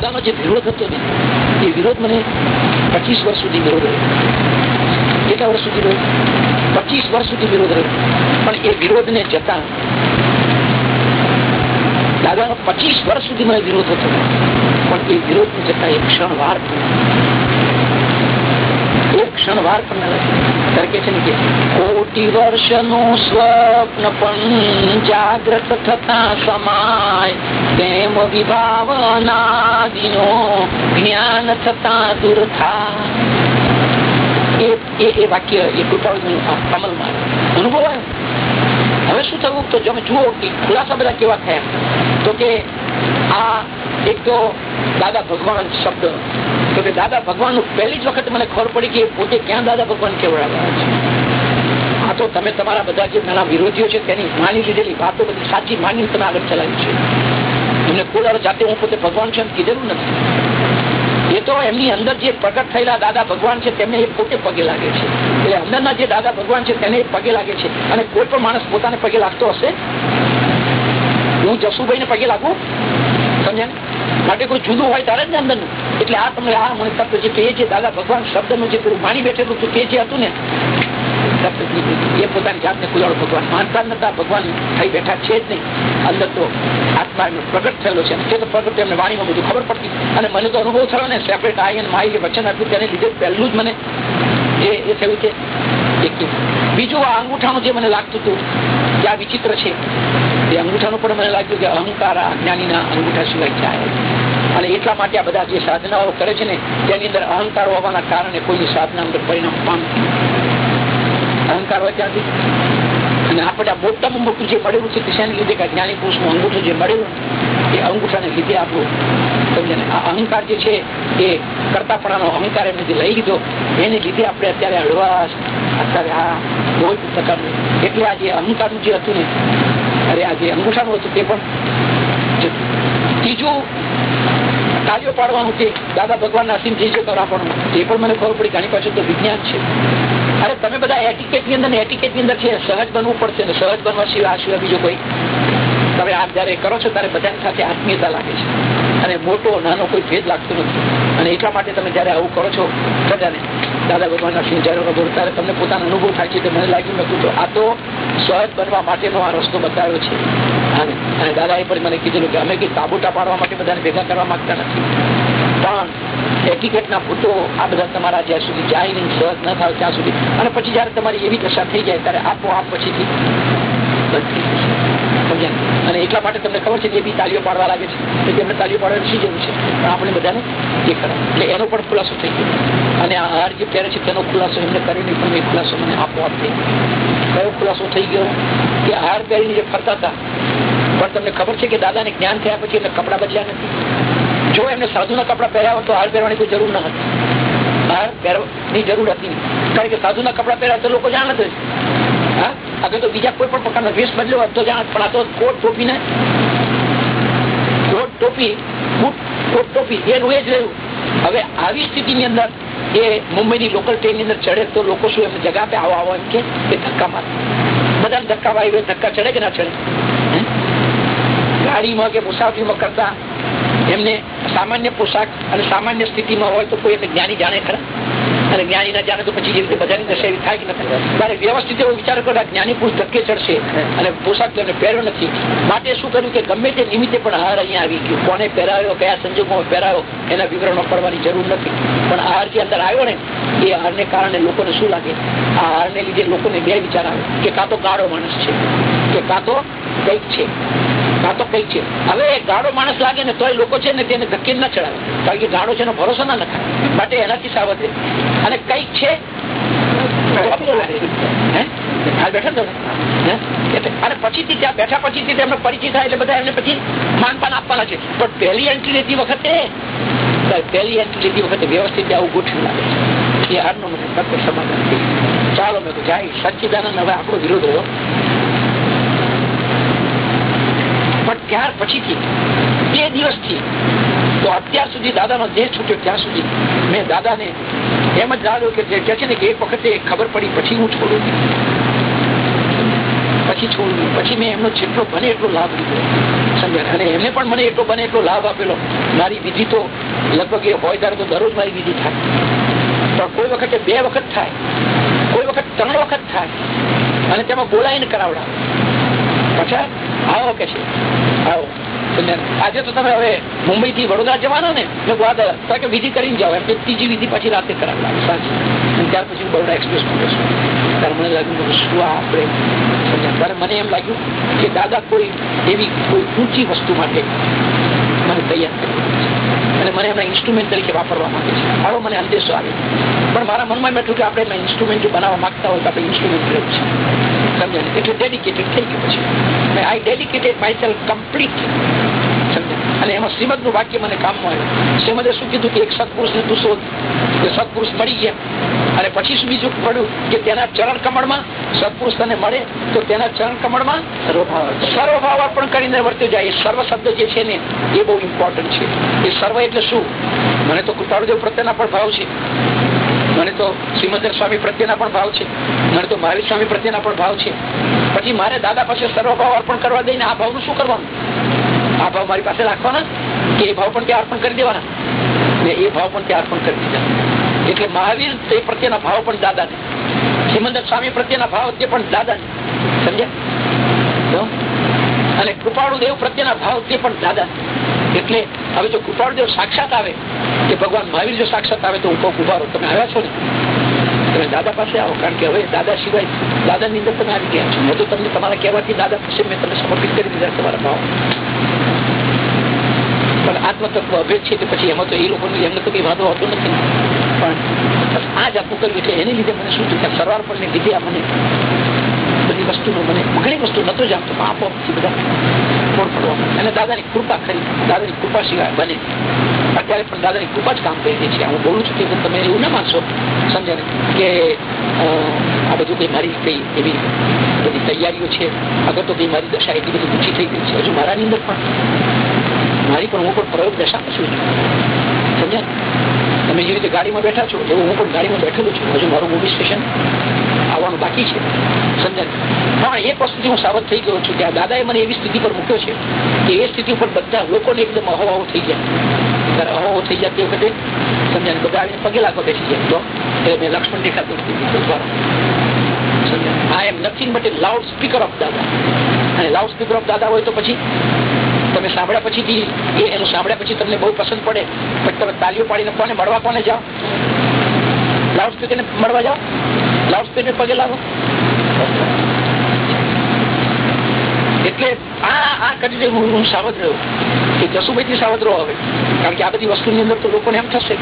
દાદાનો જે વિરોધ હતો ને, એ વિરોધ મને પચીસ વર્ષ સુધી વિરોધ રહ્યો. કેટલા વર્ષ સુધી રહ્યો? પચીસ વર્ષ સુધી વિરોધ રહ્યો. પણ એ વિરોધ ને જતા દાદાનો પચીસ વર્ષ સુધી મને વિરોધ હતો. પણ એ વિરોધ ને જતા એક ક્ષણ વાર એક ક્ષણ વાર પણ ન કે છે ને કોટી સ્વપ્ન પણ જાગ્રત થતા સમાય. તેમ વિભાવનાદિનો જ્ઞાન થતા દૂર થાય. એ વાક્ય એ કૃપાળુ અમલમાં અનુભવ આવ્યો હવે શું થયું? તો તમે જુઓ કે ખુલાસા બધા કેવા થયા? તો કે આ એક તો દાદા ભગવાન શબ્દ. તો કે દાદા ભગવાનનું પહેલી જ વખત મને ખબર પડી કે પોતે ક્યાં દાદા ભગવાન કેવડાવ્યા છે. આ તો તમે તમારા બધા જે નાના વિરોધીઓ છે તેની માની લીધેલી વાતો બધી સાચી માની તમે આગળ ચલાવી છે. એમને કોઈ જાતે હું પોતે ભગવાન છે એમ કીધેલું નથી. એ તો એમની અંદર જે પ્રગટ થયેલા દાદા ભગવાન છે તેમને એ પોતે પગે લાગે છે. એટલે અંદરના જે દાદા ભગવાન છે તેને પગે લાગે છે. અને કોઈ પણ માણસ પોતાને પગે લાગતો હશે? હું જસુભાઈ ને પગે લાગુ? સમજ્યા માટે કોઈ જુદું હોય તારે જ અંદર એટલે આ તમને આ મને તત્વ જે કહે છે, દાદા ભગવાન શબ્દનું જે પેલું માની બેઠેલું તે જે હતું ને? એ પોતાની જાતને કુદાડો ભગવાન માનતા નતા, ભગવાન થઈ બેઠા છે જ નહીં. અંદર તો આત્મા એમનો પ્રગટ થયેલો છે. તે તો પ્રગટ એમને વાણીમાં બધું ખબર પડતી. અને મને તો અનુભવ થયો ને સેપરેટ આઈ અને માઈ વચન આપ્યું તેને લીધે પહેલું જ મને એ થયું છે. બીજું આ અંગૂઠાનું જે મને લાગતું હતું કે આ વિચિત્ર છે. એ અંગૂઠાનું પણ મને લાગ્યું કે અહંકાર જ્ઞાનીના અંગૂઠા સિવાય જાય અને એટલા માટે આ બધા જે સાધનાઓ કરે છે ને, તેની અંદર અહંકાર હોવાના કારણે કોઈની સાધના અંદર પરિણામ પામતી અહંકાર હોય ત્યાંથી અને આપણે આ મોટા મોટું જે મળેલું છે તેના લીધે? કે જ્ઞાની પુરુષનું અંગૂઠું જે મળેલું, એ અંગૂઠાને લીધે આપણું સમજે આ અહંકાર જે છે, એ કરતાપણાનો અહંકાર એમને જે લઈ લીધો. એને લીધે આપણે અત્યારે હળવાશ અત્યારે આ કોઈ પ્રકારનું. એટલે આ જે અહંકારનું જે હતું ને, અરે આ જે અંગૂઠાનું હતું તે પણ ત્રીજું કાર્યો પાડવાનું કે દાદા ભગવાન ના જે છે કરવાનું તે પણ મને ખબર પડી. ઘણી પાછું તો વિજ્ઞાન છે. અરે તમે બધા એટીકેટની અંદર એટીકેટની અંદર છે, સહજ બનવું પડશે ને સહજ બનવા સિવાય આ સિવાય બીજું કોઈ. તમે આ જયારે કરો છો ત્યારે બધાની સાથે આત્મીયતા લાગે છે. અને મોટો નાનો કોઈ ભેદ લાગતો નથી. અને એટલા માટે તમે જયારે આવું કરો છો, બધાને, દાદા ભગવાનના જયારે બોલો ત્યારે તમને પોતાનો અનુભવ થાય છે કે મને લાગ્યું નતું તો આ તો સહજ બનવા માટેનો આ રસ્તો બતાવ્યો છે. અને દાદાએ પણ મને કીધેલું કે અમે કઈ તાબુટા પાડવા માટે બધાને ભેગા કરવા માંગતા નથી. પણ એટીકેટના ફોટો આ બધા તમારા જ્યાં સુધી જાય નહીં, સહજ ન થાય ત્યાં સુધી. અને પછી જયારે તમારી એવી દશા થઈ જાય, ત્યારે આપોઆપ પછીથી અને એટલા માટે તમને ખબર છે કે બી તાલીઓ પાડવા લાગે છે. કે એમને તાલીઓ પાડવા શી જવું છે? પણ આપણે બધાને એ કરે. એટલે એનો પણ ખુલાસો થઈ ગયો. અને આ હાર જે પહેરે છે, તેનો ખુલાસો એમને કરીને પણ એ ખુલાસો મને આપોઆપ થઈ કયો ખુલાસો થઈ ગયો? કે હાર પહેરીને જે ફરતા હતા. પણ તમને ખબર છે કે દાદાને જ્ઞાન થયા પછી એમને કપડા બદલ્યા નથી? જો એમને સાધુના કપડા પહેર્યા હોય તો હાર પહેરવાની કોઈ જરૂર ન હતી. હાર પહેરવાની જરૂર હતી કારણ કે સાધુના કપડા પહેર્યા તો લોકો જાણ જ હા? અગર તો બીજા કોઈ પણ પ્રકારનો વેશ બદલ્યો હોત તો જાણ પણ આ તો કોટ ટોપી ને કોટ ટોપી કોટ ટોપી એનું એ જ રહ્યું. હવે આવી સ્થિતિની અંદર એ મુંબઈની લોકલ ટ્રેનની અંદર ચડે તો લોકો શું એમને જગા પે આવો આવો એમ કે ધક્કા મારે. બધા ધક્કા વાય ધક્કા ચડે કે ના ચડે? ગાડીમાં કે મુસાફરીમાં કરતા એમને સામાન્ય પોશાક અને સામાન્ય સ્થિતિમાં હોય તો કોઈ એમને જ્ઞાની જાણે ખરા? અને જ્ઞાની ના જાણે તો પછી જે રીતે બધાની દશા એવી થાય કે નથી ત્યારે વ્યવસ્થિત એવો વિચાર કરો જ્ઞાની પુરુષ ધક્કે ચડશે અને પોશાક તેમને પહેર્યો નથી. માટે શું કર્યું કે ગમે તે નિમિત્તે પણ હાર અહીંયા આવી ગયો. કોને પહેરાયો કયા સંજોગોમાં પહેરાયો, એના વિવરણો પડવાની જરૂર નથી. પણ આહાર જે અંદર આવ્યો ને, એ આહારને કારણે લોકોને શું લાગે? આ આહારને લીધે લોકોને બે વિચાર આવે. કે કાં તો ગાળો માણસ છે, કે કાં તો કંઈક છે. કાં તો કંઈક છે? હવે ગાડો માણસ લાગે ને તો એ લોકો છે ને તેને ધક્કે ના ચડાવે. કારણ કે ગાડો છે ભરોસો ના નખાય. માટે એનાથી સાવધ અને કંઈક છે અને ત્યાં લેતી વખતે પહેલી એન્ટ્રી લેતી વખતે વ્યવસ્થિત આવું ગોઠવી લાગે છે. ચાલો મેં જાય સચ્ચિદાનંદ હવે આપણો વિરોધ રહ્યો પણ ત્યાર પછીથી, બે દિવસથી, તો અત્યાર સુધી દાદાનો દેહ છૂટ્યો ત્યાં સુધી. મેં દાદાને એમ જ દાદો કે છે ને કે એક વખતે ખબર પડી, પછી હું છોડું પછી છોડું પછી મેં એમનો જેટલો બને એટલો લાભ લીધો. સમજાય? અને એમને પણ મને એટલો બને એટલો લાભ આપેલો. મારી વિધિ તો લગભગ એ હોય ત્યારે તો દરરોજ મારી વિધિ થાય. પણ કોઈ વખતે બે વખત થાય. કોઈ વખત ત્રણ વખત થાય. અને તેમાં બોલાવીને કરાવડા પછી આવો કે છે. આજે તો તમે હવે મુંબઈ થી વડોદરા જવાનો ને કે વિધિ કરીને જાઓ. એમ ત્રીજી વિધિ પછી રાતે કરાવડાવે સાંજે ત્યાર પછી બરોડા એક્સપ્રેસ પહોંચશું ત્યારે મને લાગ્યું શું આપણે ત્યારે મને એમ લાગ્યું કે દાદા કોઈ એવી કોઈ ઊંચી વસ્તુ માટે મને તૈયાર કર્યું અને મને એમના ઇન્સ્ટ્રુમેન્ટ તરીકે વાપરવા માંગે છે. મારો મને અંદેશો આવ્યો. પણ મારા મનમાં બેઠું કે આપણે એમના ઇન્સ્ટ્રુમેન્ટ બનાવવા માંગતા હોય તો આપણે ઇન્સ્ટ્રુમેન્ટ લેવું છે. સમજાય એટલે ડેડિકેટેડ થઈ ગયું પછી. I dedicated myself complete અને એમાં શ્રીમદનું વાક્ય મને કામમાં આવ્યું. શ્રીમદે શું કીધું કે એક સત્પુરુષ ને તું શોધ. સત્પુરુષ મળી ગયા. અને પછી શું બીજું પડ્યું? કે તેના ચરણ કમળમાં સત્પુરુષ તને મળે, તો તેના ચરણ કમળમાં સર્વભાવ અર્પણ કરીને વર્ત્યો જાય. સર્વ શબ્દ જે છે ને, એ બહુ ઇમ્પોર્ટન્ટ છે. એ સર્વ એટલે શું? મને તો કૃપાળુદેવ પ્રત્યેના પણ ભાવ છે. મને તો શ્રીમંદર સ્વામી પ્રત્યેના પણ ભાવ છે. મને તો મહાવીર સ્વામી પ્રત્યેના પણ ભાવ છે. પછી મારે દાદા પાસે સર્વભાવ અર્પણ કરવા દઈને આ ભાવનું શું કરવાનું? આ ભાવ મારી પાસે રાખવાના કે એ ભાવ પણ ત્યાં અર્પણ કરી દેવાના? ને એ ભાવ પણ ત્યાં અર્પણ કરી દીધા. એટલે મહાવીર તે પ્રત્યેના ભાવ પણ દાદા ને શ્રીમંદર સ્વામી પ્રત્યેના ભાવ તે પણ દાદા ને સમજ્યા અને કૃપાળુ દેવ પ્રત્યેના ભાવ તે પણ દાદા એટલે હવે જો કૃપાળુ દેવ સાક્ષાત આવે, કે ભગવાન મહાવીર જો સાક્ષાત આવે, તો હું કહું ઉભારો તમે આવ્યા છો ને? તમે દાદા પાસે આવો, કારણ કે હવે દાદા સિવાય દાદા ની અંદર તમે આવી ગયા છો. મેં તમને તમારા કહેવાથી દાદા પાસે મેં તમને સમર્પિત કરી દીધા તમારા ભાવ. પણ આત્મતત્વ અભેદ છે કે પછી એમાં તો એ લોકો એમને તો કઈ વાંધો હોતો નથી. પણ આ જ આપવું કર્યું છે. એને લીધે મને શું થયું? સરવાર પણ લીધે આ મને. વસ્તુનો મને ઘણી વસ્તુ નતો જાણતો આપો બધા ફોડ પડવા અને દાદાની કૃપા ખરી દાદાની કૃપા સિવાય બને. અત્યારે પણ દાદાની કૃપા જ કામ કરી છે. હું બોલું છું કે તમે એવું ના માનશો સમજે કે આ બધું કઈ મારી કઈ એવી બધી તૈયારીઓ છે. અગર તો કઈ મારી દશા એટલી બધી ઊંચી થઈ ગઈ છે. હજુ મારાની અંદર પણ મારી પણ હું પણ પ્રયોગ દશા છું. સમજ્યા તમે જે રીતે ગાડીમાં બેઠા છો એવું હું પણ ગાડીમાં બેઠેલો છું, હજુ મારું મૂવી સ્ટેશન આવવાનું બાકી છે, સમજાય? પણ એક વસ્તુથી હું સાવધ થઈ ગયો છું કે આ દાદાએ મને એવી સ્થિતિ પર મૂક્યો છે કે એ સ્થિતિ ઉપર બધા લોકોને એકદમ અહોવાઓ થઈ ગયા. ત્યારે અહોવાઓ થઈ જાય તે વખતે, સમજાય? બધા આવીને પગે લાગવા બેસી જાય તો એટલે મેં લક્ષ્મણ દેખાતું I am nothing but a loud speaker of Dada. અને લાઉડ સ્પીકર ઓફ દાદા હોય તો પછી તમે સાંભળ્યા પછીથી એ એનું સાંભળ્યા પછી તમને બહુ પસંદ પડે. પછી તમે તાલીઓ પાડીને કોને મળવા, કોને જાઓ? લાઉડ સ્પીકરને મળવા જાઓ? લાઉડ સ્પીકર પગે લાગો? એટલે આ આ કરી હું સાવધ રહ્યો કે જસુભાઈ થી સાવધ રહો હવે. કારણ કે આ બધી વસ્તુની અંદર તો લોકોને એમ થશે.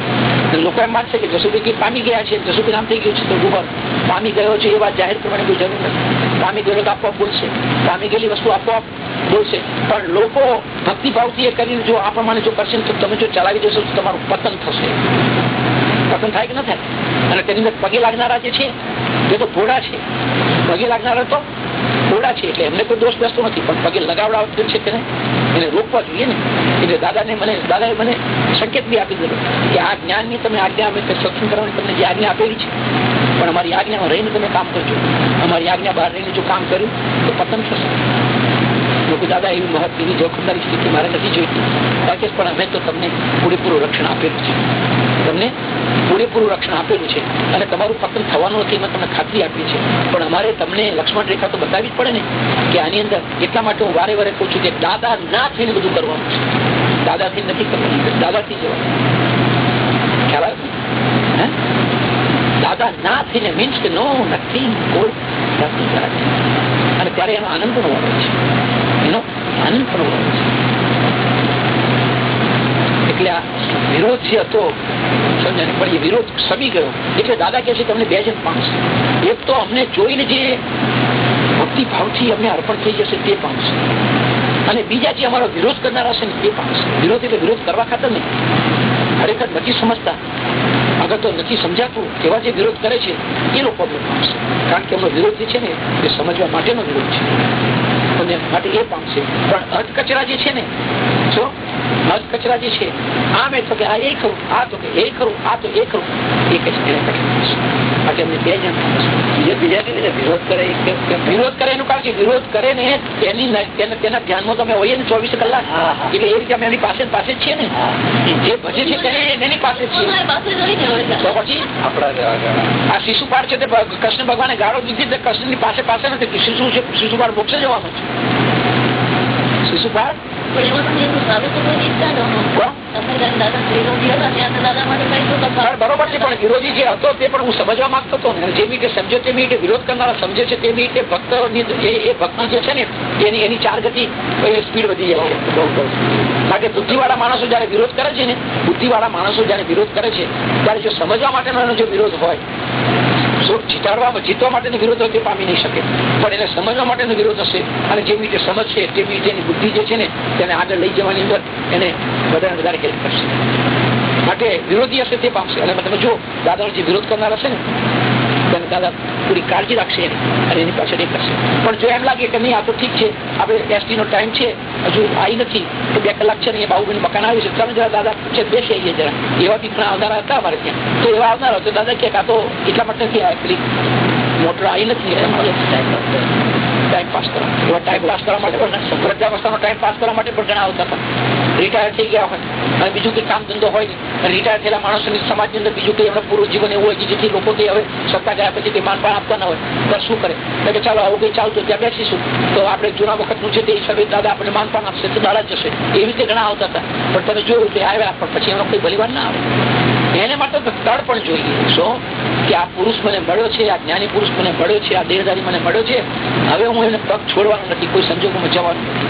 લોકો એમ માનશે કે જસુભાઈ પામી ગયા છે, જસુભાઈ નામ થઈ ગયું છે, તો ગુબર પામી ગયો છે એ વાત જાહેર કરવાની કોઈ જરૂર નથી. પામી ગયેલો તો આપોઆપ બોલશે. પામી ગયેલી વસ્તુ આપોઆપ બોલશે પણ લોકો ભક્તિભાવથી એ કરીને જો આ પ્રમાણે જો કરશે તો તમે જો ચલાવી જશો તો તમારું પતન થશે. પતન થાય કે ન થાય? અને તેની અંદર પગે લાગનારા જે છે એ તો ભોળા છે. પગે લાગનારા તો ભોળા છે, એટલે એમને કોઈ દોષ બેસતો નથી. પણ પગે લગાવડાવતો છે તેને, એને રોકવા જોઈએ ને. એટલે દાદાને મને, દાદાએ મને સંકેત બી આપી દીધો કે આ જ્ઞાનની તમે આજ્ઞા અમે સત્સંગ કરવાની તમને જે આજ્ઞા આપેલી છે, પણ અમારી આજ્ઞામાં રહીને તમે કામ કરજો. અમારી આજ્ઞા બહાર રહીને જો કામ કર્યું, તો પતન થશે. લોકો દાદા, એવી મહત્વ એવી જોખમદારી સ્થિતિ મારે નથી જોઈતી. રાકેશ પણ અમે તો તમને પૂરેપૂરું રક્ષણ આપેલું છે. તમને પૂરેપૂરું રક્ષણ આપેલું છે અને તમારું પતન થવાનું નથી એમાં તમને ખાતરી આપી છે પણ અમારે તમને લક્ષ્મણ રેખા તો બતાવી જ પડે ને કે આની અંદર એટલા માટે હું વારે વારે કહું છું કે દાદા ના થઈને બધું કરવાનું છે. દાદાથી નથી કરવાનું. દાદાથી જવાનું. ખ્યાલ આવે દાદા ના થઈને મીન્સ કે નો નથિંગ કોઈ અને ત્યારે એનો આનંદ પણ મળે છે. એનો આનંદ પણ મળે છે. એટલે આ વિરોધ જે હતો સમજાય પણ એ વિરોધ સમી ગયો. એટલે દાદા કે છે તમને બે જણ પામશે. એક તો અમને જોઈને જે ભક્તિ ભાવથી અમને અર્પણ થઈ જશે તે પામશે. અને બીજા જે અમારો વિરોધ કરનારા છે ને તે પામશે. વિરોધ એટલે વિરોધ કરવા ખાતર નહીં. ખરેખર નથી સમજતા. અગર તો નથી સમજાતું એવા જે વિરોધ કરે છે, એ લોકો પામશે. કારણ કે એમનો વિરોધ જે છે ને, એ સમજવા માટેનો વિરોધ છે. અને માટે એ પામશે. પણ અર્થ કચરા જે છે ને, જો મધ કચરા જે છે આમ એ તો કે આ એ ખરું આ તો કે એ ખરું આ તો એ ખરું એ કે એને માટે અમને બે જણ વિરોધ કરે વિરોધ કરે એનું કારણ કે વિરોધ કરે ને એની તેના ધ્યાનમાં તમે હોઈએ ને ચોવીસ કલાક. એટલે એ રીતે અમે એની પાસે પાસે જ છીએ ને. જે ભજે છે તેને એની પાસે જ છીએ. તો પછી આ શિશુપાળ છે તે કૃષ્ણ ભગવાને ગાળો દીધી કૃષ્ણની પાસે પાસે નથી. શિશુ છે શિશુપાળ મોક્ષે જવાનું છે. શિશુપાળ બરોબર છે પણ વિરોધી જે હતો તે પણ હું સમજવા માંગતો હતો જે રીતે સમજો તે રીતે વિરોધ કરનારા સમજે છે તે રીતે ભક્ત એ ભક્તિ જે છે ને એની એની ચાર ગતિ સ્પીડ વધી જાય છે કારણ કે બુદ્ધિવાળા માણસો જયારે વિરોધ કરે છે ને બુદ્ધિવાળા માણસો જયારે વિરોધ કરે છે ત્યારે જો સમજવા માટેનો એનો જો વિરોધ હોય જીતાડવા જીતવા માટેનો વિરોધ તે પામી નહીં શકે. પણ એને સમજવા માટેનો વિરોધ હશે અને જેવી રીતે સમજશે તેવી રીતે એની બુદ્ધિ જે છે ને, તેને આગળ લઈ જવાની અંદર એને વધારે વધારે હેલ્પ કરશે. માટે વિરોધી હશે તે પામશે. અને તમે જો દાદાનો વિરોધ કરનાર હશે ને દાદા પૂરી કાળજી રાખશે અને એની પાછળ એ કરશે. પણ જો એમ લાગે કે નહીં, આ તો ઠીક છે, આપણે એસટી નો ટાઈમ છે, હજુ આવી નથી, તો બે કલાક છે ને એ બાબુબેન મકાન આવ્યું છે. તમે જરા દાદા છે બેસી આવીએ જરા. એવા બી પણ આવનારા હતા અમારે ત્યાં. તો એવા આવનારા તો દાદા કે આ તો એટલા માટે નથી આવ્યા પેલી મોટર આવી નથી ટાઈમ પાસ કરવા. એવા ટાઈમ પાસ કરવા માટે પણ વૃદ્ધાવસ્થાનો ટાઈમ પાસ કરવા માટે પણ ઘણા આવતા હતા. રિટાયર થઈ ગયા હોય. અને બીજું કઈ કામ ધંધો હોય રિટાયર થયેલા માણસોની સમાજની અંદર બીજું કઈ એમનું પૂરું જીવન એવું હોય કે જેથી લોકો કઈ હવે સત્તા ગયા પછી કઈ માનપાન આપતા ના હોય. તો શું કરે? એટલે ચાલો, આવું કઈ ચાલતું ત્યાં બેસીશું. તો આપણે જૂના વખતનું છે તે હિસાબે દાદા આપણે માનપાન આપશે. તો દાડા જશે એવી રીતે ઘણા આવતા હતા. પણ તમે જોયું કે આવ્યા પણ પછી એમનો કોઈ બલિવાન ના આવે. એને માટે તો સ્થળ પણ જોઈએ. શું? કે આ પુરુષ મને મળ્યો છે આ જ્ઞાની પુરુષ મને મળ્યો છે આ દેહધારી મને મળ્યો છે. હવે હું એને પગ છોડવાનું નથી કોઈ સંજોગોમાં જવાનું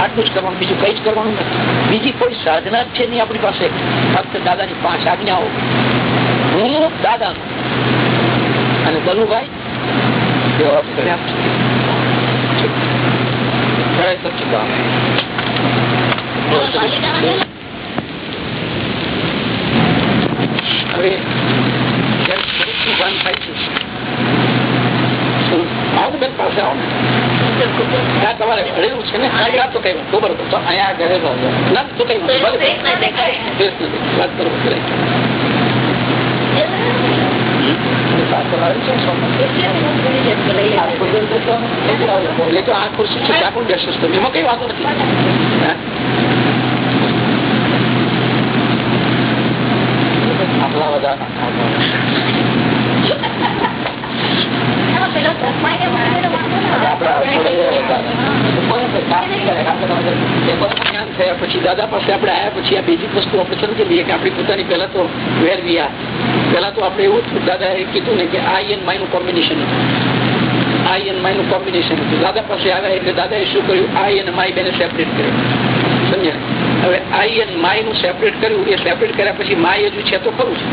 આટલું જ કરવાનું બીજું કઈ જ કરવાનું નથી. બીજી કોઈ સાધના જ છે નહીં આપણી પાસે? ફક્ત દાદાની પાંચ આજ્ઞાઓ. હું દાદા. અને બલુભાઈ થાય છે આવો બેન પાસે આવો. ને તમારે ઘરેલું છે ને? આ તો કઈ ખબર તો અહીંયા ઘરેલું ના તો કઈ વાત કરો. એટલે તો આ ખુરશી છે. ત્યાં પણ બેસો તમે એમાં કઈ વાંધો નથી આપણા બધા દાદા પાસે આવ્યા પછી આ બેઝિક વસ્તુ આપણે સમજી લઈએ પહેલા તો વેર વી પહેલા તો આપણે એવું દાદા એ કીધું ને કે I and combination I and my combination Dada પાસે આવ્યા એટલે દાદાએ શું કર્યું? આઈ અને માય બેને સેપરેટ કર્યું. આઈ અને માયનું સેપરેટ કર્યું, એ સેપરેટ કર્યા પછી માય હજુ છે તો ખરું છે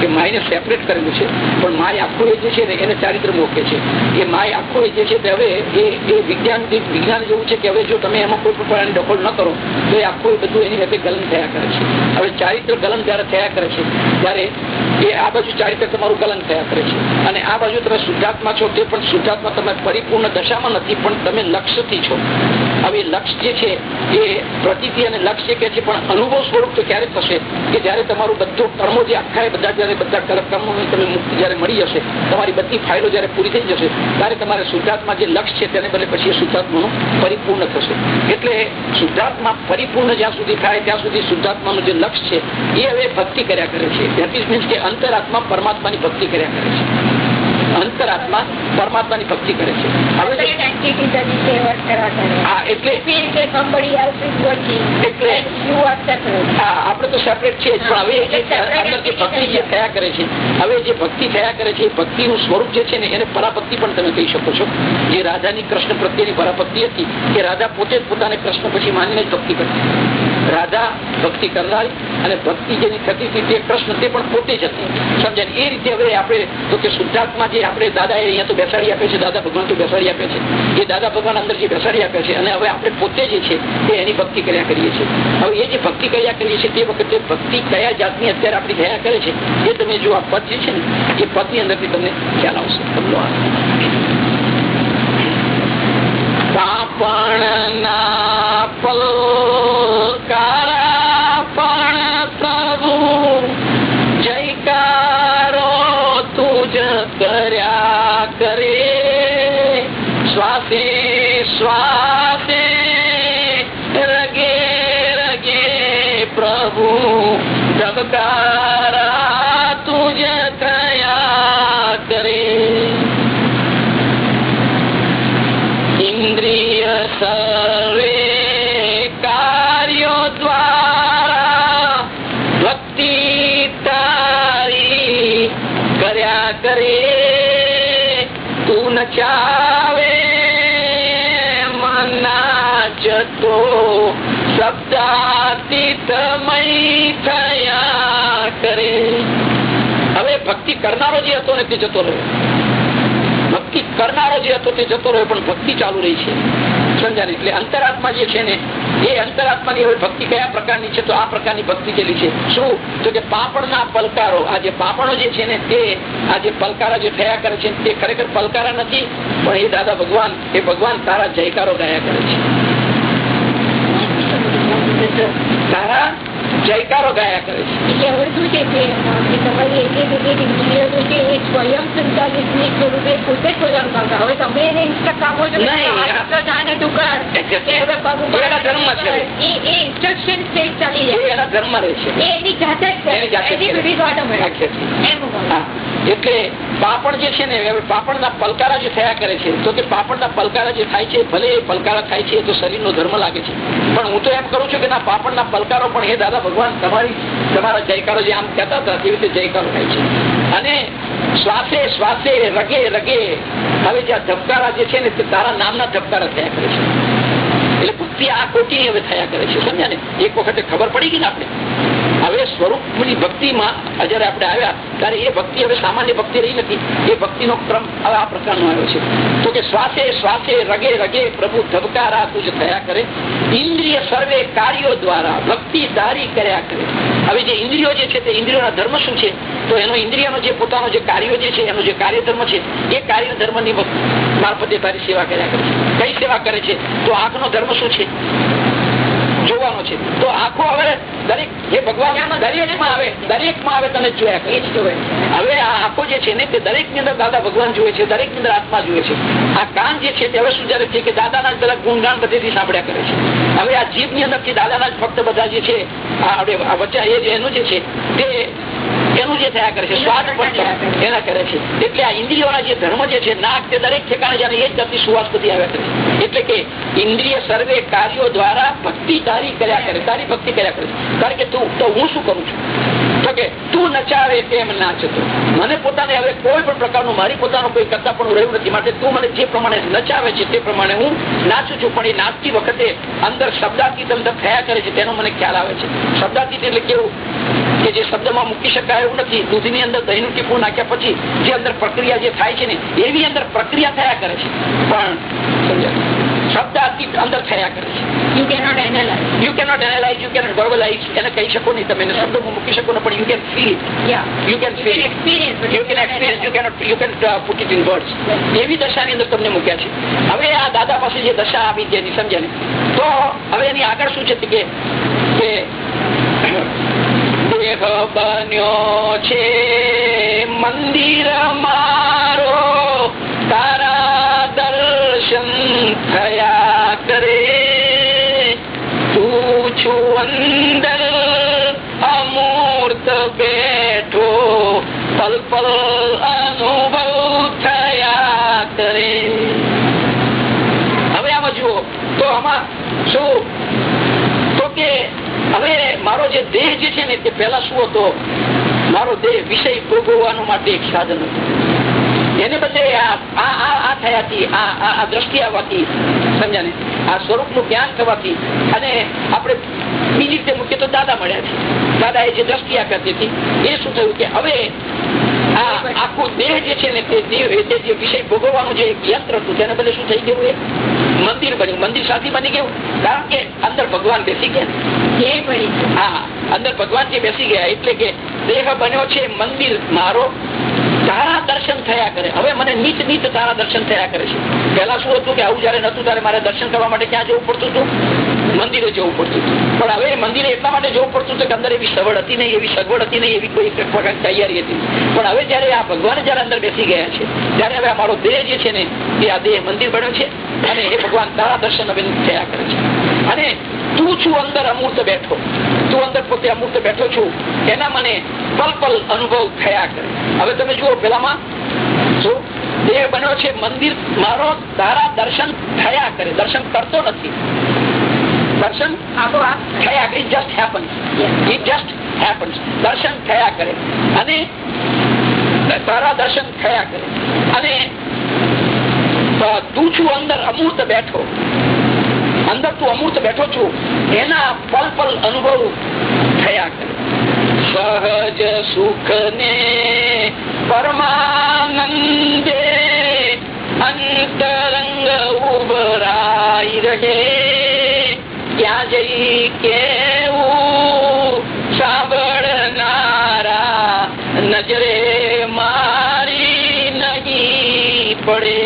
કે માયને સેપરેટ કરેલું છે, પણ માય આખું જે છે ને એને ચારિત્ર મોકે છે. એ માય આખું જે છે તે હવે એ એ વિજ્ઞાન વિજ્ઞાન જેવું છે કે હવે જો તમે એમાં કોઈ પણ દખલ ન કરો, તો એ આખું બધું એની સાથે ગલન થયા કરે છે. હવે ચારિત્ર ગલન જયારે થયા કરે છે, ત્યારે એ આ બાજુ ચારિત્ર તમારું ગલન થયા કરે છે. અને આ બાજુ તમે શુદ્ધાત્મા છો, તે પણ શુદ્ધાત્મા તમે પરિપૂર્ણ દશામાં નથી, પણ તમે લક્ષ્યથી છો. હવે લક્ષ્ય જે છે, એ પ્રતિતિ અને લક્ષ્ય કે છે પણ અનુભવ સ્વરૂપ તો ક્યારે થશે કે જયારે તમારું બધું કર્મો જે આખા બધા જયારે બધા કર્મો તમે મુક્તિ જયારે મળી જશે, તમારી બધી ફાઇલો જયારે પૂરી થઈ જશે, ત્યારે તમારે શુદ્ધાત્મા જે લક્ષ્ય છે તેને બદલે પછી શુદ્ધાત્માનું પરિપૂર્ણ થશે. એટલે શુદ્ધાત્મા પરિપૂર્ણ જ્યાં સુધી થાય, ત્યાં સુધી શુદ્ધાત્માનું જે લક્ષ્ય છે, એ હવે ભક્તિ કર્યા કરે છે. ધેટ ઇઝ મીન્સ કે અંતરાત્મા પરમાત્માની ભક્તિ કર્યા કરે છે. અંતરાત્મા પરમાત્માની ભક્તિ કરે છે. આપડે તો સેપરેટ છે પણ હવે જે ભક્તિ જે થયા કરે છે હવે જે ભક્તિ થયા કરે છે ભક્તિ નું સ્વરૂપ જે છે ને એને પરાભક્તિ પણ તમે કહી શકો છો. જે રાધાની કૃષ્ણ પ્રત્યેની પરાભક્તિ હતી કે રાધા પોતે જ પોતાને કૃષ્ણ પછી માનીને જ ભક્તિ કરતી રાધા ભક્તિ કરનારી અને ભક્તિ જેની થતી હતી તે કૃષ્ણ તે પણ પોતે જ હતી. સમજાય એ રીતે હવે આપણે તો કે શુદ્ધાત્મા જે આપણે દાદા અહીંયા તો બેસાડી આપે છે, દાદા ભગવાન તો બેસાડી આપે છે. એ દાદા ભગવાન અંદર જે બેસાડી આપે છે અને હવે આપણે પોતે જે છે તે એની ભક્તિ કર્યા કરીએ છીએ. હવે એ જે ભક્તિ કર્યા કરીએ છીએ તે વખતે ભક્તિ કયા જાતની અત્યારે આપણી થયા કરે છે, એ તમે જો આ પદ જે છે ને, એ પદની અંદરથી તમને ખ્યાલ આવશે. પાપણ ના પલકાર ભક્તિ કરનારો જે હતો ને તે જતો રહ્યો. ભક્તિ કરનારો જે હતો તે જતો રહ્યો, પણ ભક્તિ ચાલુ રહી છે. સમજાય એટલે અંતરાત્મા જે છે ને, એ અંતરાત્માની હવે ભક્તિ કયા પ્રકારની છે? તો આ પ્રકારની ભક્તિ કેલી છે. શું? તો કે પાપડના પલકારો, આ જે પાપડો જે છે ને, તે આ જે પલકારા જે થયા કરે છે તે ખરેખર પલકારા નથી, પણ એ દાદા ભગવાન, એ ભગવાન તારા જયકારો ગાયા કરે છે. તારા જયકારો ગાયા કરે છે. એટલે હવે શું છે કે તમારી એટલી બધી ઇન્દ્રિયો છે એ સ્વયં સંચાલિતની સ્વરૂપે પોતે સ્વયં કરતા. હવે તમે એને ઇન્સ્ટ્રક્ટ આપો છો જાણે તું કર. એ ઇન્સ્ટ્રક્શન સ્ટેજ ચાલી જાય એના ઘરમાં રહે એ એની જાતે જ એની જાતે જ એટલે પાપડ જે છે ને પાપડ ના પલકારા જે થયા કરે છે તો કે પાપડ ના પલકારા જે થાય છે ભલે એ પલકારા થાય છે તો શરીર નો ધર્મ લાગે છે. પણ હું તો એમ કરું છું કે ના પાપડ ના પલકારો પણ એ દાદા ભગવાન તમારી, તમારા જયકારો જે આમ કહેતા હતા, તેવી રીતે જયકારો થાય છે. અને શ્વાસે શ્વાસે, રગે રગે, હવે જે ધબકારા જે છે ને, તે તારા નામના ધબકારા થયા કરે છે. એટલે ભક્તિ આ કોટી હવે થયા કરે છે. સમજ્યા ને? એક વખતે ખબર પડી ગઈ ને આપણે? હવે સ્વરૂપની ભક્તિમાં જયારે આપણે આવ્યા, ત્યારે એ ભક્તિ હવે સામાન્ય ભક્તિ રહી નથી. એ ભક્તિનો ક્રમ હવે આ પ્રકારનો આવ્યો છે. તો કે શ્વાસે શ્વાસે, રગે રગે પ્રભુ ધબકારા તુજ થયા કરે. ઇન્દ્રિય સર્વે કાર્યો દ્વારા ભક્તિ દારી કર્યા કરે. હવે જે ઇન્દ્રિયો જે છે તે ઇન્દ્રિયોના ધર્મ શું છે? તો એનો ઇન્દ્રિયનો જે પોતાનો જે કાર્યો જે છે, એનો જે કાર્ય ધર્મ છે, એ કાર્ય ધર્મની મારફતે તારી સેવા કર્યા કરે છે. કઈ સેવા કરે છે? તો આંખનો ધર્મ શું છે? જોવાનો છે. તો આખો હવે દરેક જે ભગવાન દરેકમાં આવે દરેકમાં આવે તને જોયા કરે. હવે આ આખો જે છે ને તે દરેકની અંદર દાદા ભગવાન જુએ છે દરેકની અંદર આત્મા જુએ છે. આ કાન જે છે તે હવે સુધારે છે કે દાદાના પેલા ગુણગાન બધેથી સાંભળ્યા કરે છે. હવે આ જીભની અંદરથી દાદાના જ ફક્ત બધા જે છે આ વચ્ચે એનું જે છે તે એનું જે થયા કરે છે, સ્વાદ પણ એના કરે છે. એટલે આ ઇન્દ્રિયોના જે ધર્મ જે છે, નાક તે દરેક ઠેકાણે જાણે એ જ જાતની સુવાસ બધી આવ્યા કરે એટલે કે ઇન્દ્રિય સર્વે કાર્યો દ્વારા ભક્તિ તારી કર્યા કરે, તારી ભક્તિ કર્યા કરે કારણ કે તું, તો હું શું કરું છું? તો નચાવે તેમ નાચતો. મને પોતાને હવે કોઈ પણ પ્રકારનું, મારી પોતાનું કોઈ કરતા પણ રહ્યું નથી. માટે તું મને જે પ્રમાણે નચાવે છે, તે પ્રમાણે હું નાચું છું. પણ એ નાચતી વખતે અંદર શબ્દાતીત અંદર થયા કરે છે, તેનો મને ખ્યાલ આવે છે. શબ્દાતીત એટલે કેવું? કે જે શબ્દમાં મૂકી શકાય એવું નથી દૂધની અંદર દહીંનું ટીપું નાખ્યા પછી જે અંદર પ્રક્રિયા જે થાય છે ને એવી અંદર પ્રક્રિયા થયા કરે છે. પણ શબ્દ શબ્દાતીત અંદર થયા કરે છે. You cannot analyse you cannot analyse you cannot verbalise એને કહી શકો નહીં તમે શબ્દમાં મૂકી શકો પણ you can feel you can feel you can experience you cannot you can put it in words એવી દશાની અંદર તમને મૂક્યા છે. હવે આ દાદા પાસે જે દશા આવી છે સમજે તો હવે એની આગળ શું છે કે દેહ બન્યો છે. મંદિર મારો તારા દર્શન થયા કરે. તું છું અંદર, અમૂર્ત બેઠો, પલ પલ અનુભવ થયા કરે હવે આમાં જુઓ તો આમાં શું તો કે હવે મારો જે છે ને તે પેલા શું હતો? મારો દેહ વિષય ભોગવવાનો માટે એક સાધન હતું. એને બદલે આ થયાથી, આ દ્રષ્ટિ આવવાથી, સમજાને? આ સ્વરૂપનું જ્ઞાન થવાથી અને આપણે બીજી રીતે મૂકીએ તો દાદા મળ્યા છે. દાદા એ જે દ્રષ્ટિ આપ્યા તેથી એ શું થયું કે હવે આખું દેહ જે છે ને તે જે વિષય ભોગવવાનું જે યંત્ર હતું તેના બદલે શું થઈ ગયું એ? મંદિર બન્યું. મંદિર સાથી બની ગયું? કારણ કે અંદર ભગવાન બેસી ગયા. હા અંદર ભગવાન જે બેસી ગયા એટલે કે દેહ બન્યો છે મંદિર મારો. તારા દર્શન થયા કરે. હવે મને નીચ નીચ તારા દર્શન થયા કરે છે. પેલા શું હતું કે આવું જયારે નતું ત્યારે મારે દર્શન કરવા માટે ક્યાં જવું પડતું હતું? મંદિરે જવું પડતું પણ હવે મંદિરે એટલા માટે જવું પડતું કે અંદર એવી સગવડ હતી નહીં, એવી સગવડ હતી નહીં, એવી કોઈ પ્રકારની તૈયારી હતી. પણ હવે જયારે આ ભગવાન જયારે અંદર બેસી ગયા છે, ત્યારે હવે અમારો દેહ જે છે ને, એ આ દેહ મંદિર બન્યો છે અને એ ભગવાન તારા દર્શન હવે થયા કરે છે. અને તું છું અંદર અમૂર્ત બેઠો. તું અંદર પોતે અમૂર્ત બેઠો છું. એના મને પલ પલ અનુભવ થયા કરે. હવે તમે જુઓ પેલામાં શું દેહ બન્યો છે, મંદિર મારો તારા દર્શન થયા કરે. દર્શન કરતો નથી. દર્શન થયા કરે. અને તારા દર્શન થયા કરે. અને તું છું અંદર અમૂર્ત બેઠો. અંદર તું અમૂર્ત બેઠો છું. એના પલ પલ અનુભવ થયા કરે. સહજ સુખ ને પરમાનંદે અંતરંગ ઉભરાઈ રહે. ક્યાં જઈ કેવું સાંભળનારા નજરે મારી નહીં પડે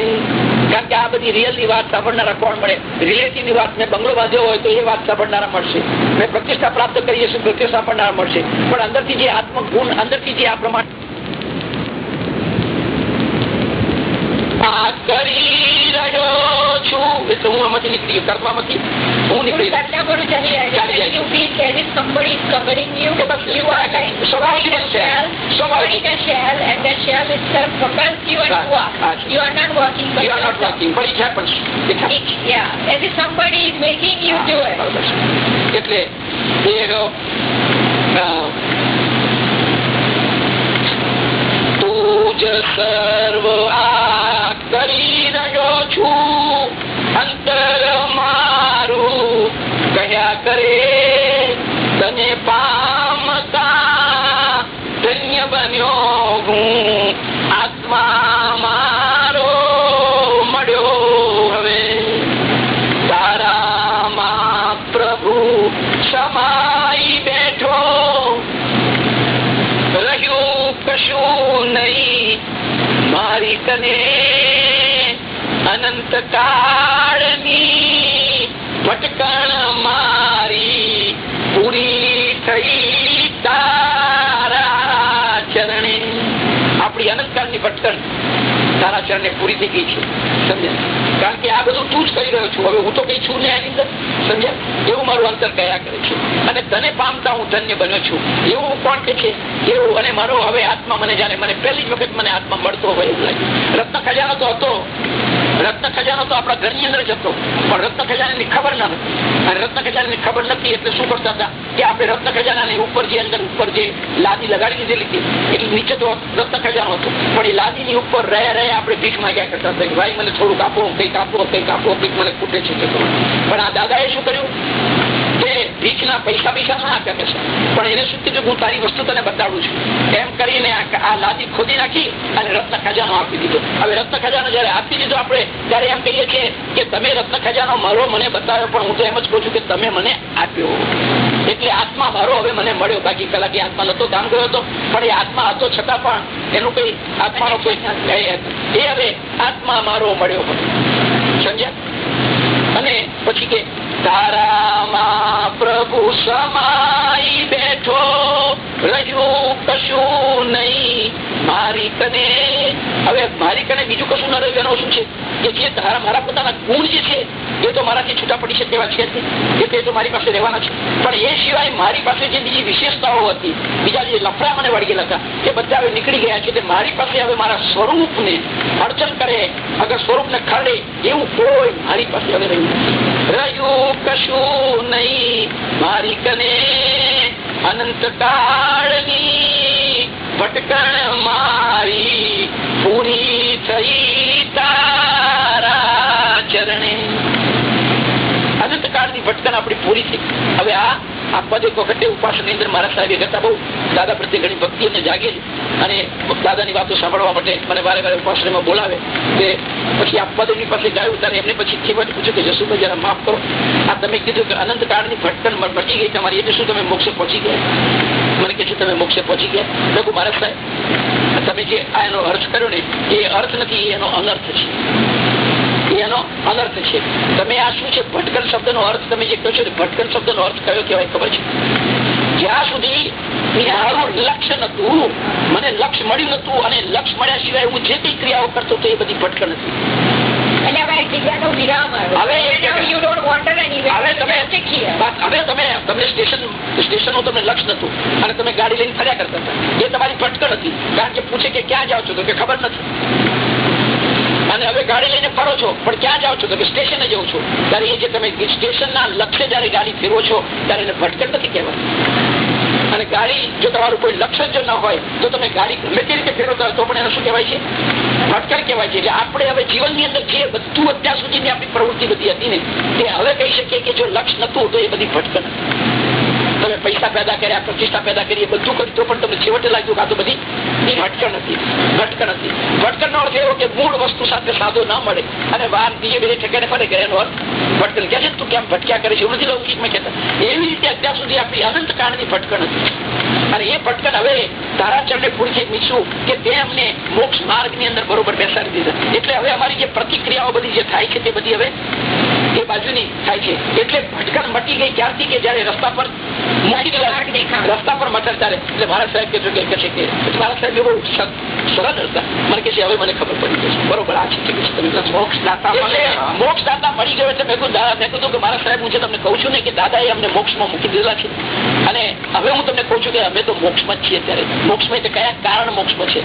કારણ કે આ બધી રિયલની વાત સાંભળનારા કોણ મળે? રિલેટિવની વાત મેં બંગલો બાંધ્યો હોય તો એ વાત સાંભળનારા મળશે. મેં પ્રતિષ્ઠા પ્રાપ્ત કરીએ છીએ પ્રતિષ્ઠા સાંભળનારા મળશે. પણ અંદરથી જે આત્મગુણ અંદરથી જે આ પ્રમાણે આ કરી રહ્યો છું એટલે હું આમાંથી નીકળી હું નીકળી. એટલે તું જ સર્વ આ છું. અંતર મારું. કહ્યા કરે તને પામતા ધન્ય બન્યો હું આત્મા મારો મળ્યો હવે તારામાં પ્રભુ સમાઈ બેઠો રહ્યું કશું નહીં મારી તને અનંત ભટકણ મારી પૂરી થઈ તારા ચરણે. આપણી અનંતકાળની ભટકણ તારા ચરણે પૂરી થઈ ગઈ છે, સમજ્યા? કારણ કે આ બધું તું જ કરી રહ્યો છું. હવે હું તો કઈ છું ને આની અંદર, સમજ્યા? એવું મારું અંતર કયા કરે છે? અને તને પામતા હું ધન્ય બન્યો છું. એવું કોણ કે છે? એવું અને મારો હવે આત્મા મને જયારે, મને પહેલી જ વખત મને આત્મા મળતો હોય એવું લાગ્યું. રત્ન ખજાનો તો હતો. રત્ન ખજાનો તો આપણા ઘરની અંદર જ હતો. પણ રત્ન ખજાનાની ખબર ના હતી. અને રત્ન ખજાનાની ખબર નથી એટલે શું કરતા હતા? કે આપણે રત્ન ખજાનાની ઉપર જે અંદર ઉપર જે લાદી લગાડી દીધેલી હતી એટલે નીચે તો રત્ન ખજાનો હતો. પણ એ લાદી ની ઉપર રહ્યા રહ્યા આપણે ભીખ માંગ્યા કરતા હતા ભાઈ, મને થોડુંક આપો કઈ આપો કઈ આપો, કંઈક મને ખૂટે છે. પણ આ દાદાએ શું કર્યું? ભીખના પૈસા પૈસા ના આપ્યા કશે પણ એને શું કીધું? હું તારી વસ્તુ તને બતાડું છું. એમ કરીને આ લાદી ખોદી નાખી અને રત્ન ખજાનો આપી દીધો. હવે રત્ન ખજાનો જયારે આપી દીધો આપણે ત્યારે એમ કહીએ છીએ કે તમે રત્ન ખજાનો મારો મને બતાવ્યો પણ હું તો એમ જ કહું છું કે તમે મને આપ્યો. એટલે આત્મા મારો હવે મને મળ્યો. બાકી પેલા કે આત્મા નતો કામ ગયો હતો. પણ એ આત્મા હતો છતાં પણ એનું કઈ આત્માનો કોઈ એ હવે આત્મા મારો મળ્યો સમજ્યા? પછી કે તારામાં પ્રભુ સમાઈ બેઠો રહ્યું કશું નહીં. મારી કને હવે મારી કને બીજું કશું ના રહ્યું એનો શું છે? કે જે તારા મારા પોતાના ગુણ જે છે, એ તો મારાથી છૂટા પડી શકે એવા છે કે તે તો મારી પાસે રહેવાના છે. પણ એ સિવાય મારી પાસે જે બીજી વિશેષતાઓ હતી, બીજા જે લફડા મને વળગેલા હતા, એ બધા હવે નીકળી ગયા છે. તે મારી પાસે હવે મારા સ્વરૂપને અડચણ કરે, અગર સ્વરૂપને ખરડે, એવું કોઈ મારી પાસે હવે રહ્યું રહ્યું કશું નહીં. મારી કને અનંત કાળની ભટકણ મારી પૂરી થઈ તારા ચરણે. અનંત કાળની ભટકણ આપણી પૂરી થઈ. હવે આ આ પદ એક વખતે ઉપાસની મારા સાહેબે કરતા બહુ દાદા પ્રત્યે ઘણી ભક્તિ જાગે અને દાદાની વાતો સાંભળવા માટે મને વારે વારે ઉપાસનામાં બોલાવે. તે પછી આ પદ એમની પાસે ગાયું ત્યારે એમને પછી છેવટે પૂછ્યું કે જસુભાઈ, જરા માફ કરો. આ તમે કીધું કે અનંત કાળની ભટકણ બચી ગઈ તમારી. એટલે શું તમે મોક્ષે પહોંચી ગયા? કે તમે મોક્ષે પહોંચી ગયા. લોકો મહારાજ સાહેબ, તમે જે આ અર્થ કર્યો ને, એ અર્થ નથી એનો અનર્થ છે. એનો અનર્થ છે. તમે આ શું છે? ભટકન શબ્દ નો અર્થ તમે જે કહો છો ભટકન શબ્દ નો અર્થ કયો કહેવાય ખબર છે? જ્યાં સુધી મારું લક્ષ્ય નતું મને લક્ષ્ય મળ્યું નતું અને લક્ષ્ય મળ્યા સિવાય હું જે કઈ ક્રિયાઓ કરતો હતો એ બધી ભટકન હતી. લક્ષ નતું અને તમે ગાડી લઈને ફર્યા કરતા હતા. એ તમારી ભટકણ હતી. કારણ કે પૂછે કે ક્યાં જાઓ છો? તો કે ખબર નથી. અને હવે ગાડી લઈને ફરો છો પણ ક્યાં જાઓ છો? તો કે સ્ટેશને જવું છો. ત્યારે એ જે તમે સ્ટેશન ના લક્ષ્ય જયારે ગાડી ફેરવો છો ત્યારે એને ભટકણ નથી કહેવાય. અને ગાડી, જો તમારું કોઈ લક્ષ્ય જો ન હોય, તો તમે ગાડી ગમે તે રીતે ફેરવતા તો પણ એને શું કહેવાય છે? ભટકર કહેવાય છે. એટલે આપણે હવે જીવનની અંદર જે બધું અત્યાર સુધીની આપણી પ્રવૃત્તિ બધી હતી ને, તે હવે કહી શકીએ કે જો લક્ષ્ય નતું તો એ બધી ભટકર પૈસા પેદા કર્યા, પ્રતિષ્ઠા પેદા કરી બધું કર્યું. પણ તમને છેવટે લાગ્યું કે બધી ભટકણ હતી ભટકણ હતી. ભટકણ નો અર્થ એવો કે મૂળ વસ્તુ સાથે સાધો ના મળે. અને વાર બીજે બીજે ઠેકાને પડે ગયા એનો અર્થ ભટકણ. કે છે, તું કેમ ભટક્યા કરે છે? એવું નથી લૌકિક મેં કહેતા. એવી રીતે અત્યાર સુધી આપણી અનંત કાળની ભટકણ હતી. અને એ ભટકણ હવે તારાચરણે પૂરી થઈ મીશું કે તે અમને મોક્ષ માર્ગની અંદર બરોબર બેસાડી દીધા. એટલે હવે અમારી જે પ્રતિક્રિયાઓ બધી જે થાય છે તે બધી હવે એ બાજુની થાય છે. એટલે ભટકણ મટી ગઈ ક્યારથી કે જયારે રસ્તા પર રસ્તા પર મટર ચાલે. એટલે ભારત સાહેબ કેટલું કે ભારત સાહેબ બહુ સરળ હતા મને કે હવે મને ખબર પડી ગઈ બરોબર આ છે મોક્ષ દાતા મોક્ષ દાતા મળી. ગયો એટલે મેં દાદા મેં કીધું કે મારા સાહેબ હું છે તમને કહું છું ને કે દાદા એ અમને મોક્ષમાં મૂકી દીધેલા છે. અને હવે હું તમને કહું છું કે અમે તો મોક્ષમાં છીએ અત્યારે. મોક્ષમાં એટલે કયા કારણ મોક્ષમાં છે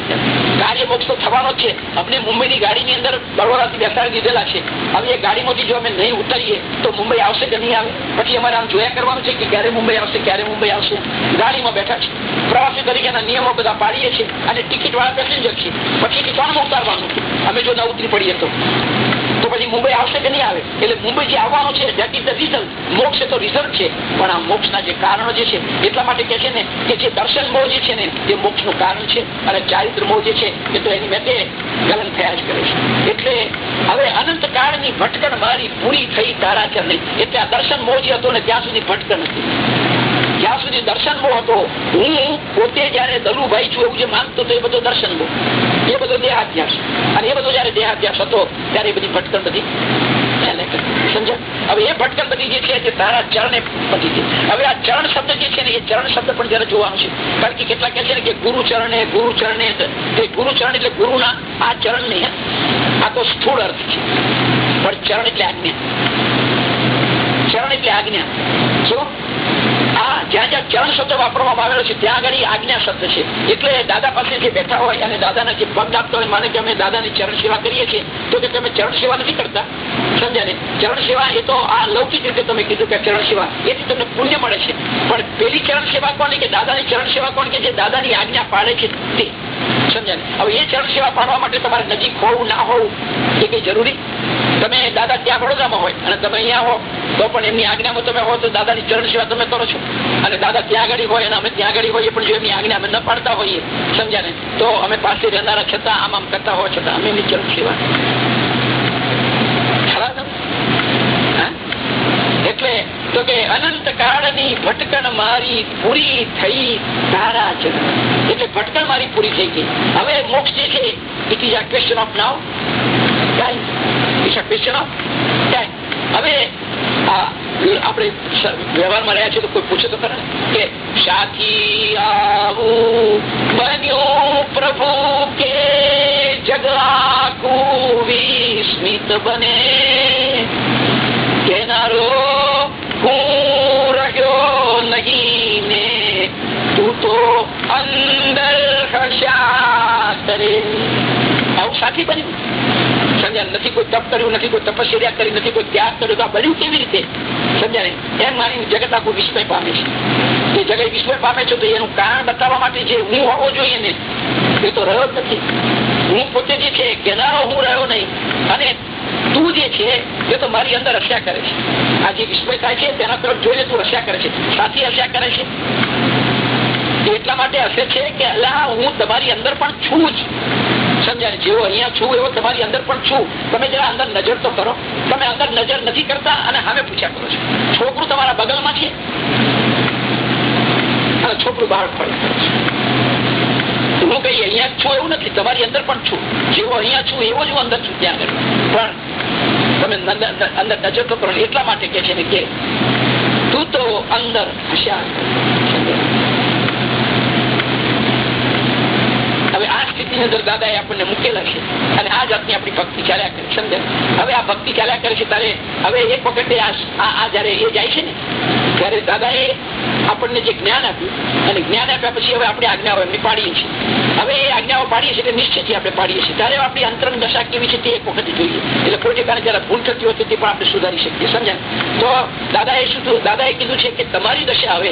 કાર્ય મોક્ષ તો થવાનો જ છે. અમને મુંબઈની ગાડીની અંદર બરોડાથી બેસાડી દીધેલા છે. હવે એ ગાડીમાંથી જો અમે નહીં ઉતરીએ તો મુંબઈ આવશે કે નહીં આવે? પછી અમારે આમ જોયા કરવાનું છે કે ક્યારે મુંબઈ આવશે ક્યારે મુંબઈ આવશે? ગાડીમાં બેઠા છે. પ્રવાસી તરીકેના નિયમો બધા પાડીએ છીએ અને ટિકિટ વાળા પેસેન્જર પછી ઠેકાણમાં ઉતારવાનું. અમે જો ના ઉતરી પડીએ તો પછી મુંબઈ આવશે કે નહીં આવે? એટલે મુંબઈ જે આવવાનું છે દેટ ઇઝ ધ રિઝલ્ટ મોક્ષ તો રિઝલ્ટ છે. પણ આ મોક્ષના જે કારણો જે છે, એટલા માટે કે છે ને, કે જે દર્શન મોહ જે છે ને, એ મોક્ષનું કારણ છે. અને ચારિત્ર મોહ જે છે, એ તો એની મેં ગલન થયા જ કરે છે. એટલે હવે અનંત કાળની ભટકણ મારી પૂરી થઈ તારા ચરણે એટલે આ દર્શન મોહ જે હતો ને, ત્યાં સુધી ભટકણ હતી જ્યાં સુધી દર્શન બો હતો, હું પોતે જયારે દલુભાઈ છું એવું જે માનતો હતો એ બધો દર્શન બો એ બધો દેહાધ્યાસ અને એ બધો જયારે દેહાધ્યાસ હતો, ત્યારે એ બધી ભટકણ બધી છે તે તારા ચરણે ચરણ ને, એ ચરણ ને ગુરુ ચરણે એટલે ગુરુના આ ચરણ નહીં આ તો સ્થૂળ અર્થ છે. પણ ચરણ એટલે આજ્ઞા. ચરણ એટલે આજ્ઞા. શું જ્યાં જ્યાં ચરણ શબ્દ વાપરવામાં આવેલો છે. ત્યાં આગળ આજ્ઞા શબ્દ છે. એટલે દાદા પાસે જે બેઠા હોય અને દાદાના જે પગ આપતા હોય, માને કે અમે દાદાની ચરણ સેવા કરીએ છીએ, તો કે તમે ચરણ સેવા નથી કરતા? સમજ્યા ને ચરણ સેવા એ તો આ લૌકિક રીતે તમે કીધું કે ચરણ સેવા. એથી તમને પુણ્ય મળે છે. પણ પેલી ચરણ સેવા કોણ કે દાદાની ચરણ સેવા કોણ કે જે દાદાની આજ્ઞા પાડે છે તે? સમજ્યા હવે એ ચરણ સેવા પાડવા માટે તમારે નજીક હોવું ના હોવું એ કઈ જરૂરી? તમે દાદા ત્યાં વડોદરામાં હોય અને તમે અહીંયા હો, તો પણ એમની આજ્ઞામાં તમે હો તો દાદાની ચરણ સેવા તમે કરો છો. અને દાદા ત્યાં આગળ હોય અને અમે ત્યાં આગળ હોઈએ પણ જો એમની આજ્ઞા અમે ન પાડતા હોઈએ સમજ્યા ને તો અમે પાસે રહેનારા છતાં આમ આમ કરતા હોવા છતાં અમે એમની ચરણ સેવા એટલે તો કે અનંત કાળની ભટકણ મારી પૂરી થઈ તારા છે એટલે ભટકણ મારી પૂરી થઈ ગઈ. હવે મોક્ષ જે છે it is a question of now question of time હવે આપણે વ્યવહારમાં રહ્યા છે તો કોઈ પૂછે તો ખરા કે સાથી બન્યું પ્રભુ કે જગા વિસ્મિત બને? કેનારો તું તો અંદર હસ્યા કરે આવું સાથી બન્યું નથી કોઈ તપ કર્યું નથી કોઈ તપસ્યા કરી નથી કોઈ ત્યાગ કર્યો તો આ બન્યું કેવી રીતે? સમજ્યા ને એમ માની જગત આખું વિસ્મય પામે છે. એ જગત વિસ્મય પામે છે, તો એનું કારણ બતાવવા માટે જે હું હોવો જોઈએ ને, એ તો રહ્યો નથી. હું પોતે જે છે કેનારો હું રહ્યો નહીં, અને તું જે છે, એ તો મારી અંદર હસ્યા કરે છે. આ જે વિસ્મય થાય છે, તેના તરફ જોઈને તું હસ્યા કરે છે. સાથી હસ્યા કરે છે? એટલા માટે હશે છે કે, અલ્લાહ, હું તમારી અંદર પણ છું જ. સમજાય જેવો અહીંયા છું, એવો તમારી અંદર પણ છું. તમે જરા અંદર નજર તો કરો. તમે અંદર નજર નથી કરતા અને સામે પૂછ્યા કરો છો. છોકરું તમારા બગલમાં છે? અને છોકરું બહાર ફરી હું કઈ અહીંયા છું એવું નથી. તમારી અંદર પણ છું. જેવો અહીંયા છું, એવો જ હું અંદર છું ત્યાં આગળ. પણ તમે અંદર નજર તો કરો એટલા માટે કે છે ને કે તું તો અંદર હશિયાર હવે આ સ્થિતિ અંદર દાદાએ આપણને મૂકેલા છે. અને આ જાતની આપણી ભક્તિ ચાલ્યા કરે સમજે હવે આ ભક્તિ ચાલ્યા કરે છે ત્યારે હવે એક વખતે આ જયારે એ જાય છે ને, ત્યારે દાદાએ આપણને જે જ્ઞાન આપ્યું, અને જ્ઞાન આપ્યા પછી હવે આપણે આજ્ઞાઓ એમની પાડીએ છીએ. હવે એ આજ્ઞાઓ પાડીએ છીએ નિશ્ચયથી આપણે પાડીએ છીએ. ત્યારે આપણી અંતરંગ દશા કેવી છે તે એક વખત જોઈએ. એટલે પોતે કારણે જયારે ભૂલ થતી હોય તે પણ આપણે સુધારી શકીએ, સમજાય? તો દાદાએ શું દાદાએ કીધું છે કે તમારી દશા હવે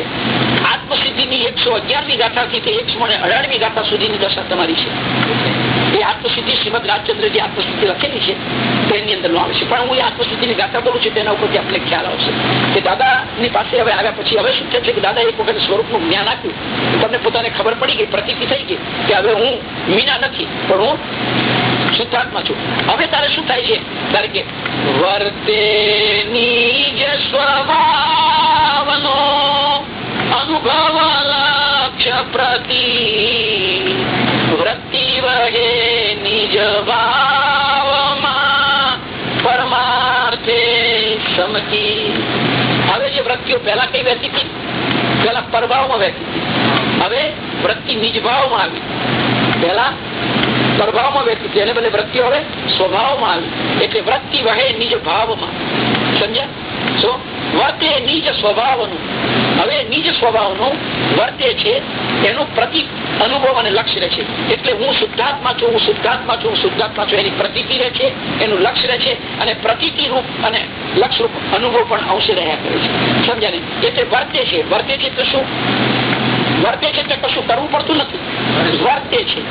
આત્મસિદ્ધિની એકસો અગિયારમી ગાથાથી તે એકસો અઢારમી ગાથા સુધીની દશા તમારી છે. એ આત્મસિદ્ધિ હું છું હવે જ્ઞાન આપ્યું. તમને પોતાને ખબર પડી ગઈ, પ્રતિતિ થઈ ગઈ કે હવે હું મીના નથી, પણ હું શુદ્ધાત્મા છું. હવે તારે શું થાય છે? તારે કે વર્તે નિજ અનુભવ લક્ષ્ય પ્રતિ વહે નિજ પરમાર્થે સમકી હવે જે વૃત્તિઓ પેલા કઈ વહેતી હતી? પેલા પરભાવમાં વહેતી હતી. હવે વૃત્તિ નિજભાવમાં આવી. પેલા પ્રભાવમાં હતી. એને બદલે વૃત્તિ હવે સ્વભાવમાં આવી. એટલે વૃત્તિ વહે નિજ ભાવમાં. સમજ્યા? વર્તે નિજ સ્વભાવનું. હવે નિજ સ્વભાવનું વર્તે છે, એનું પ્રતિક અનુભવ અને લક્ષ્ય રહે છે. એટલે હું શુદ્ધાત્મા છું, હું શુદ્ધાત્મા છું શુદ્ધાત્મા છું, એની પ્રતિતિ રહે છે, એનું લક્ષ્ય રહે છે અને પ્રતિતિ રૂપ અને રૂપ અનુભવ પણ અંશે રહ્યા કરે છે. સમજાને? એટલે વર્તે છે. વર્તે છે તો શું? વર્તે છે તે કશું કરવું પડતું નથી. વર્તે છે.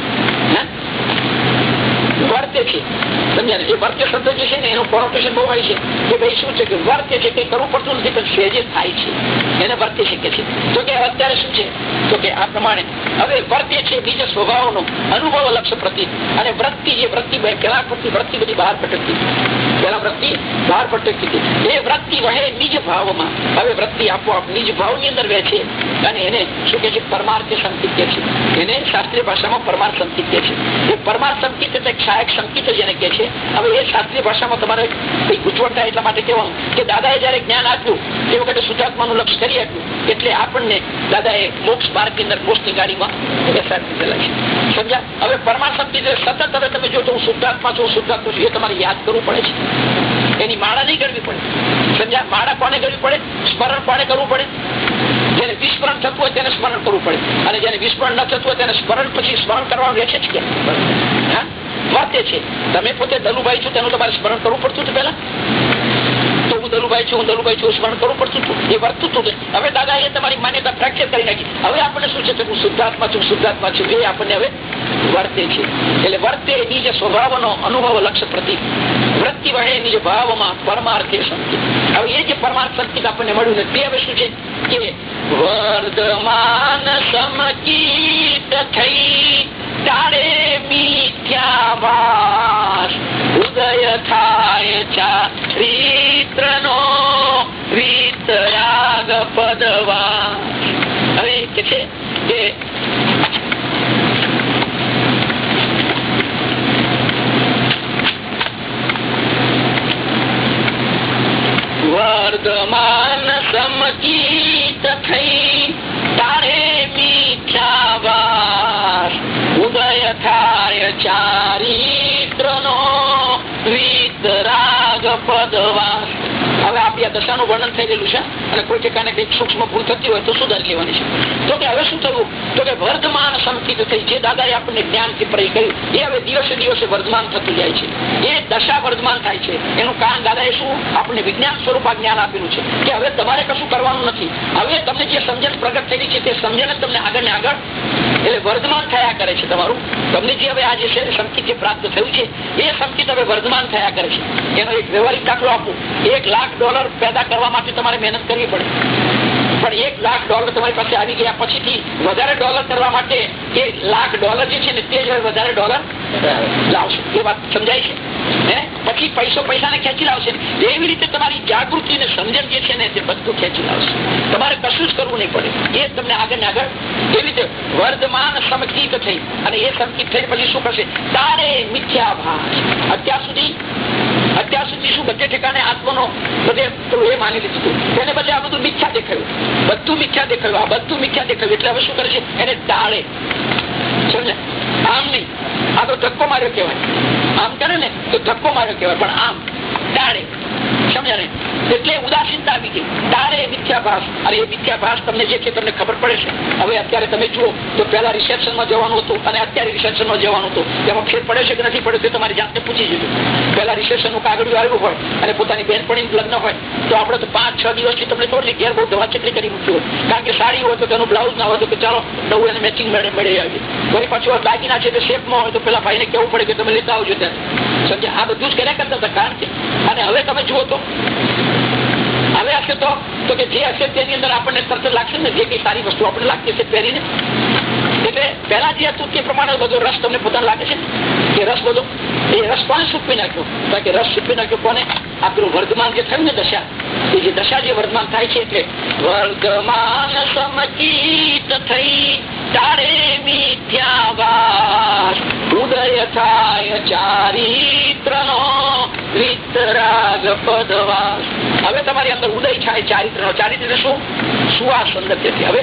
અનુભવ લક્ષ્ય પ્રતિ. અને વૃત્તિ જે વૃત્તિ પેલા પ્રતિ વૃત્તિ બધી બહાર ભટકતી. પેલા વૃત્તિ બહાર ભટકતી એ વૃત્તિ વહે નિજ ભાવમાં. હવે વૃત્તિ આપોઆપ નિજ ભાવની અંદર વહે છે અને એને શું કે છે? પરમાર્થ સંતિત્ય છે. એને શાસ્ત્રીય ભાષામાં પરમાર્થ સંતિત્ય છે. એ પરમાર્થ એટલે સહાયક સંકિત જેને કે છે. હવે એ શાસ્ત્રીય ભાષામાં તમારે ગૂંચવણ થાય એટલા માટે કહેવાનું કે દાદાએ જયારે જ્ઞાન આપ્યું, એ વખતે શુદ્ધાત્માનું લક્ષ કરી આપ્યું, એટલે આપણને દાદાએ મોક્ષ માર્ગની અંદર મોક્ષની ગાડીમાં દીધેલા છે. સમજ્યા? હવે પરમાર્થ સતત હવે તમે જો હું શુદ્ધાત્મા છું શુદ્ધાત્મા છું, એ તમારે યાદ કરવું પડે છે. એની માળા નહીં કરવી પડે. સમજ્યા? માળા કોને કરવી પડે? સ્મરણ કોને કરવું પડે? જેને વિસ્મરણ થતું હોય તેને સ્મરણ કરવું પડે. અને જેને વિસ્મરણ ન થતું હોય તેને સ્મરણ પછી સ્મરણ કરવાનું રહેશે જ કે વર્તે છે. તમે પોતે ધનુભાઈ છો તેનું તમારે સ્મરણ કરવું પડતું હતું પેલા હું છું, હું દલુભાઈ છું, સ્મરણ કરવું પડતું હતું. એ વર્તું હતું હવે દાદા એ તમારી માન્યતા ફ્રેક્ચર કરી નાખી. હવે આપણને શું છે? હું શુદ્ધાત્મા છું શુદ્ધાત્મા છું. એ આપણને હવે વર્તે છે. એટલે વર્તે નિજ સ્વભાવનો અનુભવ લક્ષ્ય પ્રતિ વૃત્તિ વહે નિજ ભાવમાં પરમાર્થે શક્તિ. હવે એ જે પરમાર્થ શક્તિ આપણને મળ્યું ને તે હવે શું છે? કે વર્ધમાન સમકીત થઈ તારે મિથ્યાભાસ ઉદય થાય ચારિત્ર નો વિતરાગ પદવા. હવે કે છે કે વર્ધમાન સમચિત થઈ તારે મીઠાવાર ઉદય થાય ચારિત્ર નો વિતરાગ પદવાસ હવે આપણી આ દશાનું વર્ણન થયેલું છે અને કોઈ ઠેકાને કંઈક સૂક્ષ્મ ભૂલ થતી હોય તો સુધારી લેવાની છે. તો કે હવે શું થયું? તો કે વર્ધમાન સંકિત થઈ, જે દાદાએ આપણને જ્ઞાનથી પ્રય કર્યું, એ હવે દિવસે દિવસે વર્ધમાન થતું જાય છે. એ દશા વર્ધમાન થાય છે. એનું કારણ દાદાએ શું? આપણને વિજ્ઞાન સ્વરૂપ જ્ઞાન આપેલું છે કે હવે તમારે કશું કરવાનું નથી. હવે તમને જે સમજણ પ્રગટ થયેલી છે તે સમજણ તમને આગળ ને આગળ એટલે વર્ધમાન થયા કરે છે તમારું. તમને જે હવે આ જે છે સંકિત જે પ્રાપ્ત થયું છે, એ સંકિત હવે વર્ધમાન થયા કરે છે. એનો એક વ્યવહારિક દાખલો આપું. એક લાખ ડોલર પેદા કરવા માટે તમારે મહેનત કરવી પડે. પણ એક લાખ ડોલર તમારી પાસે આવી ગયા પછીથી વધારે ડોલર કરવા માટે એ લાખ ડોલર જે છે ને તે વધારે ડોલર લાવશે. એ વાત સમજાય છે? હે? પછી પૈસો પૈસાને ખેંચી લાવશે. એવી રીતે તમારી જાગૃતિ ને સમજણ જે છે ને તે બધું ખેંચી લાવશે. તમારે કશું જ કરવું નહીં પડે. એ તમને આગળ ને આગળ એવી રીતે વર્ધમાન સમકિત થઈ અને એ સમકિત થઈ પછી શું કરશે? તારે મિથ્યાભાસ. અત્યાર સુધી અત્યાર સુધી શું બધે ઠેકાને આત્મનો એ માની લીધું તેને બદલે આ બધું મિથ્યા દેખાયું. બધું મિથ્યા દેખાયું. આ બધું મિથ્યા દેખાયું. એટલે હવે શું કરે છે? એને ટાળે. સમજે આમ નહીં. આ તો ધક્કો માર્યો કહેવાય. આમ કરે ને તો ધક્કો માર્યો કહેવાય. પણ આમ ડાળે સમજ્યા ને? એટલે ઉદાસીનતા આવી ગઈ તારે મિથ્યાભાસ અને એ મિથ્યાભાસ તમને જે છે તમને ખબર પડે છે. હવે અત્યારે તમે જુઓ તો પેલા રિસેપ્શન જવાનું હતું અને અત્યારે રિસેપ્શન જવાનું હતું. તેમાં ફેર પડે છે કે નથી પડે તે તમારી જાતને પૂછી જજો. પેલા રિસેપ્શનનું કાગળ આવ્યું હોય અને પોતાની બહેનપણી લગ્ન હોય, તો આપણે તો પાંચ, છ દિવસથી તમને થોડી ઘેર બહુ દવા ચકરી કરી મૂક્યું કારણ કે સાડી હોય તો તેનું બ્લાઉઝ ના હોય તો ચાલો નવું એને મેચિંગ મેળે, મળી આવી વળી પાછું દાગીના છે તે શેપમાં હોય તો પેલા ભાઈને કેવું પડે કે તમે લેતા આવજો ત્યાં. સમજે આ બધું જ કર્યા કરતા હતા. કારણ કે? અને હવે તમે જુઓ તો હવે હશે તો? તો કે જે હશે તેની અંદર આપણને તરત લાગશે ને? જે કઈ સારી વસ્તુ આપણને લાગતી હશે પહેરીને? એટલે પહેલા જે હતું તે પ્રમાણે બધો રસ તમને પોતાને લાગે છે? કે રસ બધો? એ રસ કોને સૂકવી નાખ્યો? કારણ રસ સૂકવી નાખ્યો કોને? આ વર્ધમાન જે થયું ને દશા, એ જે દશા જે વર્ધમાન થાય છે એટલે વર્ધમાન સમચિત થઈ તારે મિથ્યાવાસ. ઉદય થાય ચારિત્ર નો હવે તમારી અંદર ઉદય થાય ચારિત્ર. નો ચારિત્ર શું? સુવાસ અંદર જતી હવે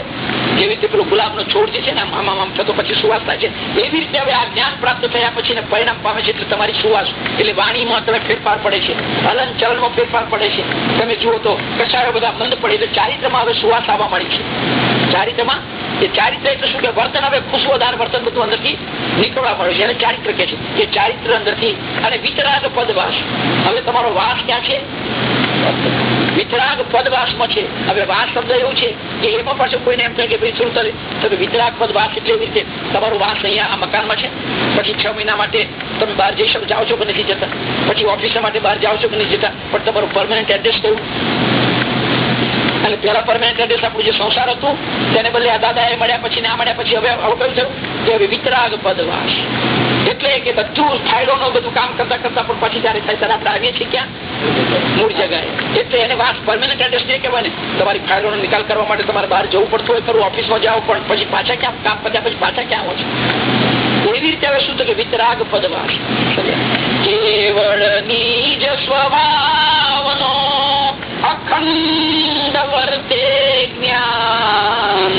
જેવી રીતે પેલો ગુલાબ નો છોડ છે ને આમ આમ થતો પછી સુવાસ થાય છે. એવી રીતે હવે આ જ્ઞાન પ્રાપ્ત થયા પછી પરિણામ પામે છે એટલે તમારી સુવાસ. એટલે વાણીમાં તમે ફેરફાર પડે છે. હલન ચલનમાં ફેરફાર પડે છે. તમે જુઓ તો કસાયો બધા મંદ પડે. એટલે ચારિત્રમાં હવે સુવાસ આવવા મળી છે. ચારિત્રમાં ચારિત્ર એટલે શું કે વર્તન હવે ખુશવદાર વર્તન બધું અંદરથી નીકળવા પડે છે. ચારિત્ર કે છે. એ ચારિત્ર અંદરથી અને વિતરાગ પદવાસ હવે તમારો વાસ ક્યાં છે? વિતરાગ પદવાસમાં છે. હવે વાસ શબ્દ એવું છે કે એમાં પાછું કોઈને એમ થાય કે ભાઈ શું કરે તો વિતરાગ પદવાસ એટલે એવી રીતે તમારો વાસ અહીંયા આ મકાનમાં છે. પછી છ મહિના માટે તમે બહાર જઈ શકો, જાઓ છો કે નથી જતા? પછી ઓફિસ માટે બહાર જાઓ છો કે નથી જતા? પણ તમારું પરમાનન્ટ એડ્રેસ કયું અને પેલા પરમાનન્ટ એડ્રેસ આપણું જે સંસાર હતું, તેને બદલે આ દાદા એ મળ્યા પછી ના મળ્યા પછી હવે આવું થયું કે વિતરાગ પદવાસ એટલે કે બધું ફાયદો નું બધું કામ કરતા કરતા પણ પછી જયારે થાય ત્યારે આપણે આવીએ છીએ ક્યાં? મૂળ જગાએ. એટલે એને વાસ પરમાનન્ટ એડ્રેસ નહીં કહેવાય ને. તમારી ફાયદો નો નિકાલ કરવા માટે તમારે બહાર જવું પડતું હોય, ખરું, ઓફિસમાં જાઓ, પણ પછી પાછા ક્યાં? કામ પત્યા પછી પાછા ક્યાં આવો છો? એવી રીતે હવે શું કે વિતરાગ પદવાસ કેવળ નીજ સ્વભાવનો અખંડ વર્તે જ્ઞાન.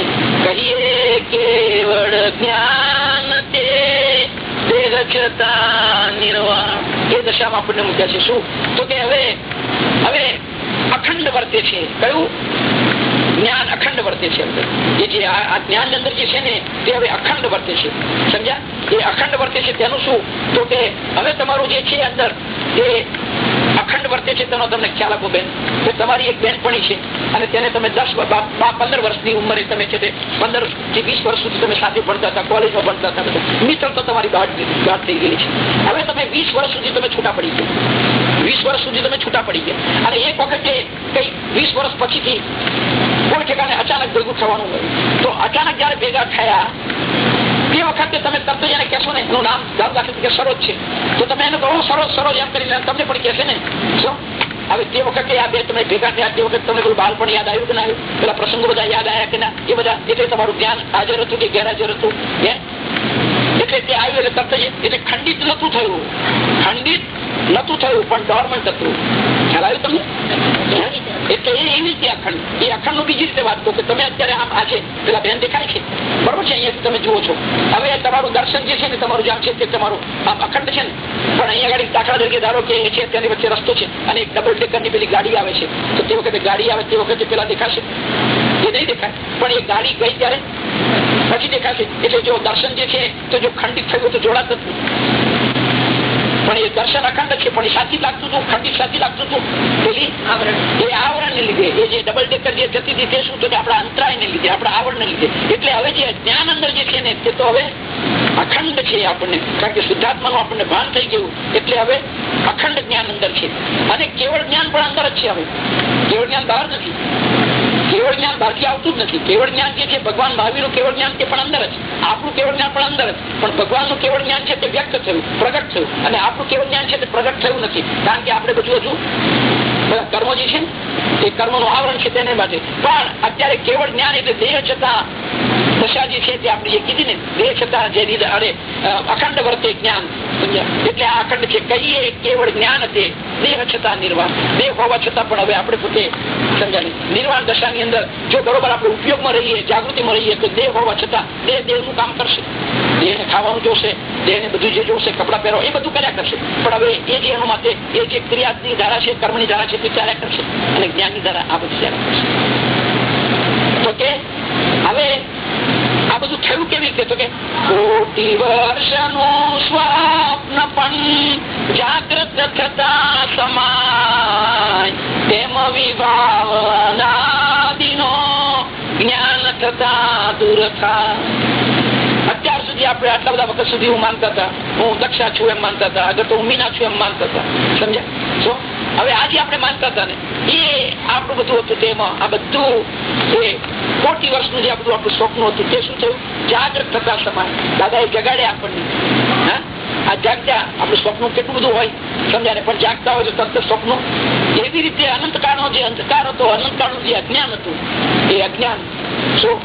કહીએ કેવળ જ્ઞાન તે અખંડ વર્તે છે. અંદર. છે ને, તે હવે અખંડ વર્તે છે. સમજ્યા? એ અખંડ છે તેનું શું? તો કે હવે તમારું જે છે અંદર, એ અખંડ વર્તે છે તેનો તમને ખ્યાલ આપો બેન. કે તમારી એક બેનપણી છે અને તેને તમે દસ પંદર વર્ષની ઉંમરે તમે છે તે પંદરથી વીસ વર્ષ સુધી તમે સાથે ભણતા હતા, કોલેજમાં ભણતા હતા મિત્ર તો તમારી ગાઢ થઈ ગયેલી છે. હવે તમે વીસ વર્ષ સુધી તમે છૂટા પડી ગયા. વીસ વર્ષ સુધી તમે છૂટા પડી ગયા. અને એક વખતે કઈ વીસ વર્ષ પછીથી કોઈ ઠેકાને અચાનક ભેગું થવાનું હોય. તો અચાનક જયારે ભેગા થયા તે વખતે તમે તરત એને કહેશો ને, એનું નામ ધારો દાખલ કે સરોજ છે. તો તમે એને કહો સરોજ સરોજ એમ કરીને તમને પણ કહેશે ને. શું હવે તે વખતે આ બે તમે ભેગા થયા, તે વખતે તમને કોઈ બાળપણ યાદ આવ્યું કે ના આવ્યું? પેલા પ્રસંગો બધા યાદ આવ્યા કે ના? એ બધા, એટલે તમારું ધ્યાન હાજર હતું કે ગેરહાજર હતું? એટલે તે આવ્યું એટલે તરત એટલે ખંડિત નતું થયું. ખંડિત નતું થયું, પણ ડોરમન્ટ હતું. ખ્યાલ આવ્યું તમને? એટલે એવી રીતે અખંડ. એ અખંડનું બીજી રીતે વાત કે તમે અત્યારે આમ આ છે પેલા બેન દેખાય છે. બરોબર છે? અહીંયા તમે જુઓ છો. હવે તમારું દર્શન જે છે ને, તમારું જામ છે તે તમારું આમ અખંડ છે ને. પણ અહીંયા ગાડી દાખલા તરીકે ધારો કે છે, તેની વચ્ચે રસ્તો છે અને એક ડબલ ડેકરની પેલી ગાડી આવે છે. તો તે વખતે ગાડી આવે તે વખતે પેલા દેખાશે? એ નહીં દેખાય. પણ એ ગાડી ગઈ ત્યારે પછી દેખાશે. એટલે જો દર્શન જે છે, તો જો ખંડિત થયું તો જોડાત પણ એ દર્શન અખંડ છે પણ એ સાચી લાગતું હતું ખંડિત સાચી લાગતું હતું. પેલી એ આવરણ ને લીધે એ જે ડબલ ડેકર જે જતી હતી તે શું તો આપણા અંતરાય ને લીધે આપણા આવરણ ને લીધે. એટલે હવે જે જ્ઞાન અંદર જે છે ને તે તો હવે અખંડ છે આપણને. કારણ કે શુદ્ધાત્મા નું આપણને ભાન થઈ ગયું. એટલે હવે અખંડ જ્ઞાન અંદર છે. અને કેવળ જ્ઞાન પણ અંદર જ છે હવે. કેવળ જ્ઞાન બહાર નથી. કેવળ જ્ઞાન બહારથી આવતું જ નથી. કેવળ જ્ઞાન જે છે, ભગવાન ભાવી નું કેવળ જ્ઞાન તે પણ અંદર જ. આપણું કેવળ જ્ઞાન પણ અંદર જ. પણ ભગવાનનું કેવળ જ્ઞાન છે તે વ્યક્ત થયું, પ્રગટ થયું. અને આપણું કેવળ જ્ઞાન છે તે પ્રગટ થયું નથી. કારણ કે આપણે બધું હજુ કર્મો જે છે એ કર્મનું આવરણ છે તેને માટે. પણ અત્યારે કેવળ જ્ઞાન એટલે દેહ છતાં દશા જે છે તે આપણે જે કીધી ને, દેહ છતાં જે અરે અખંડ વર્તે જ્ઞાન એટલે આ અખંડ છે. કહીએ કેવળ જ્ઞાન તે, દેહ છતાં નિર્વાણ. દેહ હોવા છતાં પણ હવે આપણે પોતે, સમજાય નિર્વાણ દશાની અંદર જો બરોબર આપણે ઉપયોગમાં રહીએ, જાગૃતિમાં રહીએ, તો દેહ હોવા છતાં દેહ દેહનું કામ કરશે. દેહને ખાવાનું જોશે, દેહને બધું જે જોશે, કપડા પહેરો એ બધું કર્યા કરશે. પણ હવે એ જે એનું માટે એ જે ક્રિયાની ધારા છે, કર્મની ધારા છે તે ચાલ્યા કરશે અને જ્ઞાની દ્વારા આ બધું ચાલ્યા કરશે. તો કે હવે આ બધું થયું કેવી રીતે? તો કે કોટી વર્ષનું સ્વપ્ન પણ જાગ્રત થતા સમાય. તેમ વિભાવના જ્ઞાન થતા દૂર થાય. આપણે આટલા બધા વખત સુધી હું માનતા હતા. હું દક્ષા છું એમ માનતા હતા. આગળ તો હું મીના છું એમ માનતા હતા. સમજ્યા? શું હવે આજે આપણે માનતા હતા ને, એ આપણું બધું હતું તેમાં. આ બધું એ કોટી વર્ષનું જે આ આપણું સ્વપ્ન હતું, તે શું થયું? જાગૃત થતા સમાન દાદા એ જગાડે આપણને. હા? આ જાગતા આપણું સ્વપ્ન કેટલું બધું હોય? સમજાય પણ જાગતા હોય તો તરત સ્વપ્ન. એવી રીતે અનંતકાળ જે અંધકાર હતો અનંતકાળ જે અજ્ઞાન હતું, એ અજ્ઞાન. શું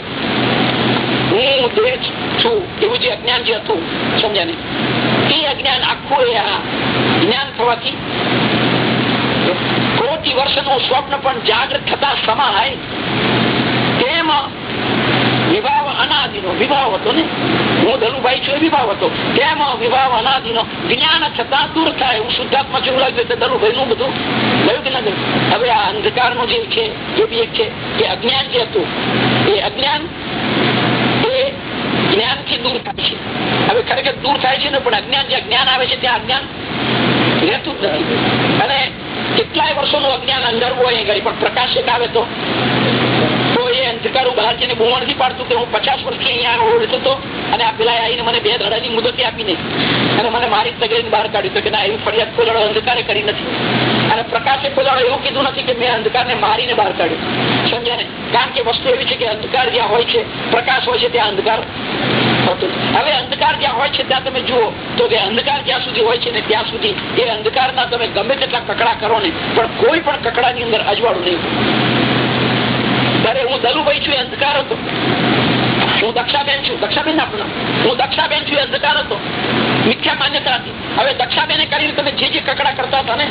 હું દેહ છું એવું જે અજ્ઞાન જે હતું સમજ્યા ને એ અજ્ઞાન આખું એ જ્ઞાન થવાથી કોટી વર્ષનું સ્વપ્ન પણ જાગૃત થતા સમાય તેમ વિભાવ અનાદિનો વિભાવ હતો ને હું ધનુભાઈ છું એ વિભાવ હતો તેમ વિભાવ અનાદિનો જ્ઞાન થતા દૂર થાય હું શુદ્ધાત્મા જેવું લાગ્યું તો ધનુભાઈ નું બધું ગયું કે ના હવે આ અંધકારનું જે છે એ બી એક છે કે અજ્ઞાન જે હતું એ અજ્ઞાન જ્ઞાનથી દૂર થાય છે. હવે ખરેખર દૂર થાય છે ને પણ અજ્ઞાન જ્યાં જ્ઞાન આવે છે ત્યાં અજ્ઞાન રહેતું જ નથી. અને કેટલાય વર્ષોનું અજ્ઞાન અંદર હોય પણ પ્રકાશિત આવે તો? એ બહાર છે બહુ નથી પાડતું કે હું પચાસ વર્ષથી અહીંયા ઓળખતો હતો અને આ પેલા આવીને મને બે ધડાની મુદત આપી અને મને મારી તગડીને બહાર કાઢ્યું કે ના, એવી ફરિયાદ ખોલાડો અંધકારે કરી નથી. અને પ્રકાશે ખોલાડો એવું કીધું નથી કે મેં અંધકારને મારીને બહાર કાઢ્યું. સમજ્યા ને કારણ કે વસ્તુ એવી છે કે અંધકાર જ્યાં હોય છે, પ્રકાશ હોય છે, ત્યાં અંધકાર હવે અંધકાર જ્યાં હોય છે, ત્યાં તમે જુઓ તો કે અંધકાર જ્યાં સુધી હોય છે ને, ત્યાં સુધી એ અંધકારના તમે ગમે તેટલા કકડા કરો ને, પણ કોઈ પણ કકડાની અંદર અજવાળું નહીં ત્યારે છું અંધકાર હતો. હું દક્ષાબેન છું. દક્ષાબેન આપણો હું દક્ષાબેન છું અંધકાર હતો. મિથ્યા માન્યતા હતી હવે દક્ષાબેને કરીને તમે જે જે કકડા કરતા હતા ને,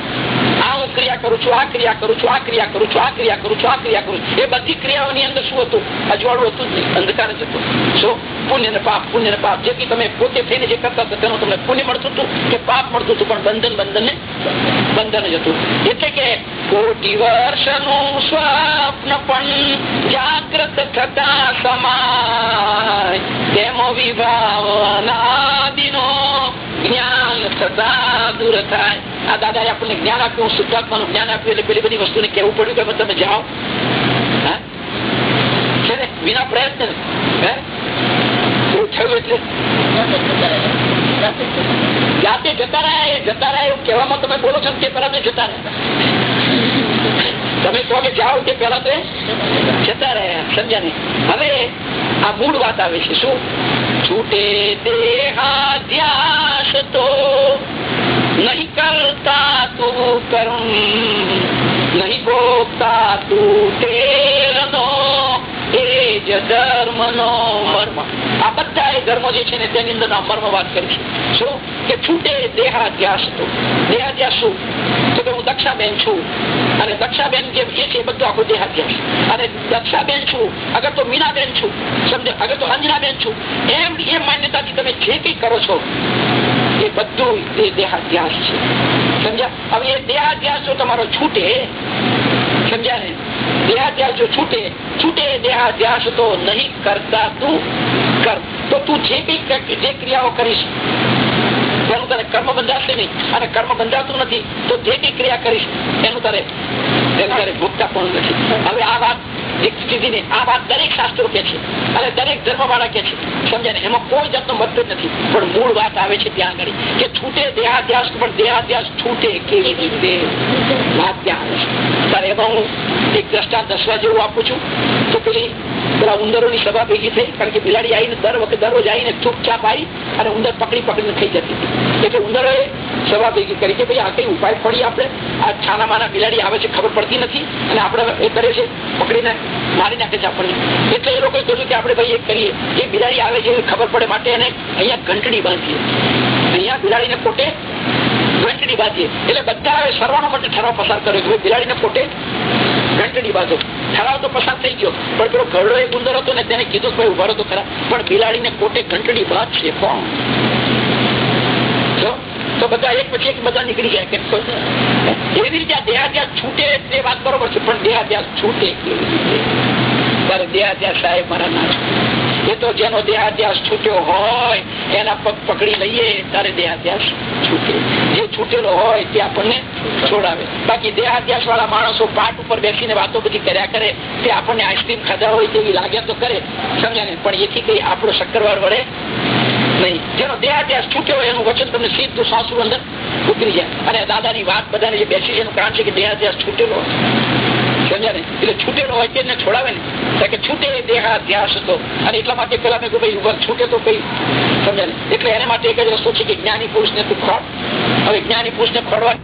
આ હું ક્રિયા કરું છું, આ ક્રિયા કરું છું, આ ક્રિયા કરું છું, આ ક્રિયા કરું છું, આ ક્રિયા કરું એ બધી ક્રિયાઓની અંદર શું હતું? અજવાળું હતું જ નહીં. અંધકાર જ હતું. શું પુણ્ય ને પાપ પુણ્ય ને પાપ. જેથી તમે પોતે થઈને જે કરતા હતા તેનું તમને પુણ્ય મળતું હતું કે પાપ મળતું હતું, પણ બંધન બંધન ને બંધન જ હતું એટલે કે કોટી વર્ષનું સ્વપ્ન પણ જાગ્રત થતા સમાય તેમ વિભાવનાદિનો જ્ઞાન થતા દૂર થાય આ દાદાએ આપણને જ્ઞાન આપ્યું શુદ્ધાત્માનું જ્ઞાન આપ્યું એટલે પેલી બધી વસ્તુને કેવું પડ્યું કે તમે જાઓ. છે ને? વિના પ્રયત્ન હે? એવું થયું એટલે? જાતે જતા રહ્યા જતા રહ્યા એવું કહેવામાં તમે બોલો છો તે પેલા તો જતા તમે કહો કે જાઓ તે પેલા તો જતા રહ્યા, સમજ્યા હવે આ મૂળ વાત આવે છે, શું? છૂટે દેહાધ્યાસ તો નહીં કરતા તું કર્મ, નહીં ભોગતા તું તેરનો એ દક્ષાબેન છું. અને દક્ષાબેન અગર તો મીનાબેન છું. સમજો? અગર તો અંજનાબેન છું. એમ એ માન્યતાથી તમે જે કઈ કરો છો, એ બધું એ દેહાધ્યાસ છે. સમજ્યા? હવે એ દેહાધ્યાસ તમારો છૂટે, સમજ્યા? દેહાધ્યાસ જો છૂટે છૂટે દેહાધ્યાસ તો નહીં કરતા તું કર. તો તું જે બી જે ક્રિયાઓ કરીશ તેનું તારે કર્મ બંધાશે નહીં. અને કર્મ બંધાતું નથી, તો જે બી ક્રિયા કરીશ, એનું તારે એનું તારે ભોગતા પણ નથી. હવે આ વાત સ્થિતિને આ વાત દરેક શાસ્ત્રો કે છે અને દરેક ધર્મ કે છે. સમજાય એમાં કોઈ જાતનો મતભેદ નથી. પણ મૂળ વાત આવે છે ત્યાં આગળ. કે છૂટે દેહાધ્યાસ, પણ દેહાધ્યાસ છૂટે કેવી રીતે? વાત ત્યાં આવે છે. તારે એમાં હું એક દ્રષ્ટાંત દસવા જેવું આપું છું. તો પેલી પેલા ઉંદરોની સભા ભેગી થઈ, કારણ કે બિલાડી આવીને દર વખતે દરરોજ આવીને ચૂપચાપ આવી અને ઉંદર પકડી પકડીને થઈ જતી એટલે ઉંદરોએ સભા ભેગી કરી કે ભાઈ, આ કઈ ઉપાય પડી આપણે? આ છાના માના બિલાડી આવે છે ખબર પડતી નથી અને આપણે એ કરે છે પકડીને મારી નાખે છે આપણને. એટલે એ લોકોએ કહ્યું કે આપણે ભાઈ એક કરીએ. એ બિલાડી આવે છે ખબર પડે માટે એને અહીંયા ઘંટડી બાંધીએ. અહીંયા બિલાડીને પોતે ઘંટડી બાંધીએ. એટલે બધા હવે સરવાનો માટે ઠરાવ પસાર કર્યો કે બિલાડીને પોતે ઘંટડી બાંધો. ઠરાવ તો પસાર થઈ ગયો. પણ પેલો ઘરડો એક ઉંદર હતો ને તેને કીધું ભાઈ ઉભારો તો ખરા. પણ બિલાડીને પોતે ઘંટડી બાંધશે કોણ? તો બધા એક પછી એક બધા નીકળી જાય. એવી રીતે દેહાધ્યાસ છૂટે તે વાત બરોબર છે, પણ દેહાધ્યાસ છૂટે ત્યારે દેહાધ્યાસ સાહેબ મારા ના એ તો જેનો દેહાધ્યાસ છૂટ્યો હોય, એના પગ પકડી લઈએ, ત્યારે દેહાધ્યાસ છૂટે. જે છૂટેલો હોય તે આપણને છોડાવે. બાકી દેહાધ્યાસ વાળા માણસો પાટ ઉપર બેસીને વાતો બધી કર્યા કરે, તે આપણને આઈસ્ક્રીમ ખાધા હોય તેવી લાગે તો કરે, સમજ્યા ને? પણ એથી કઈ આપણો શક્કરવાર વળે છૂટેલો સમજ્યા ને? એટલે છૂટેલો હોય તેને છોડાવે ને? કે છૂટે દેહાધ્યાસ હતો. અને એટલા માટે પેલા મેં ભાઈ, ઊભા છૂટે તો કઈ? સમજાય એટલે એના માટે એક જ રસ્તો છે કે જ્ઞાની પુરુષ ને તું ખોડ. હવે જ્ઞાની પુરુષ ને ખોડવા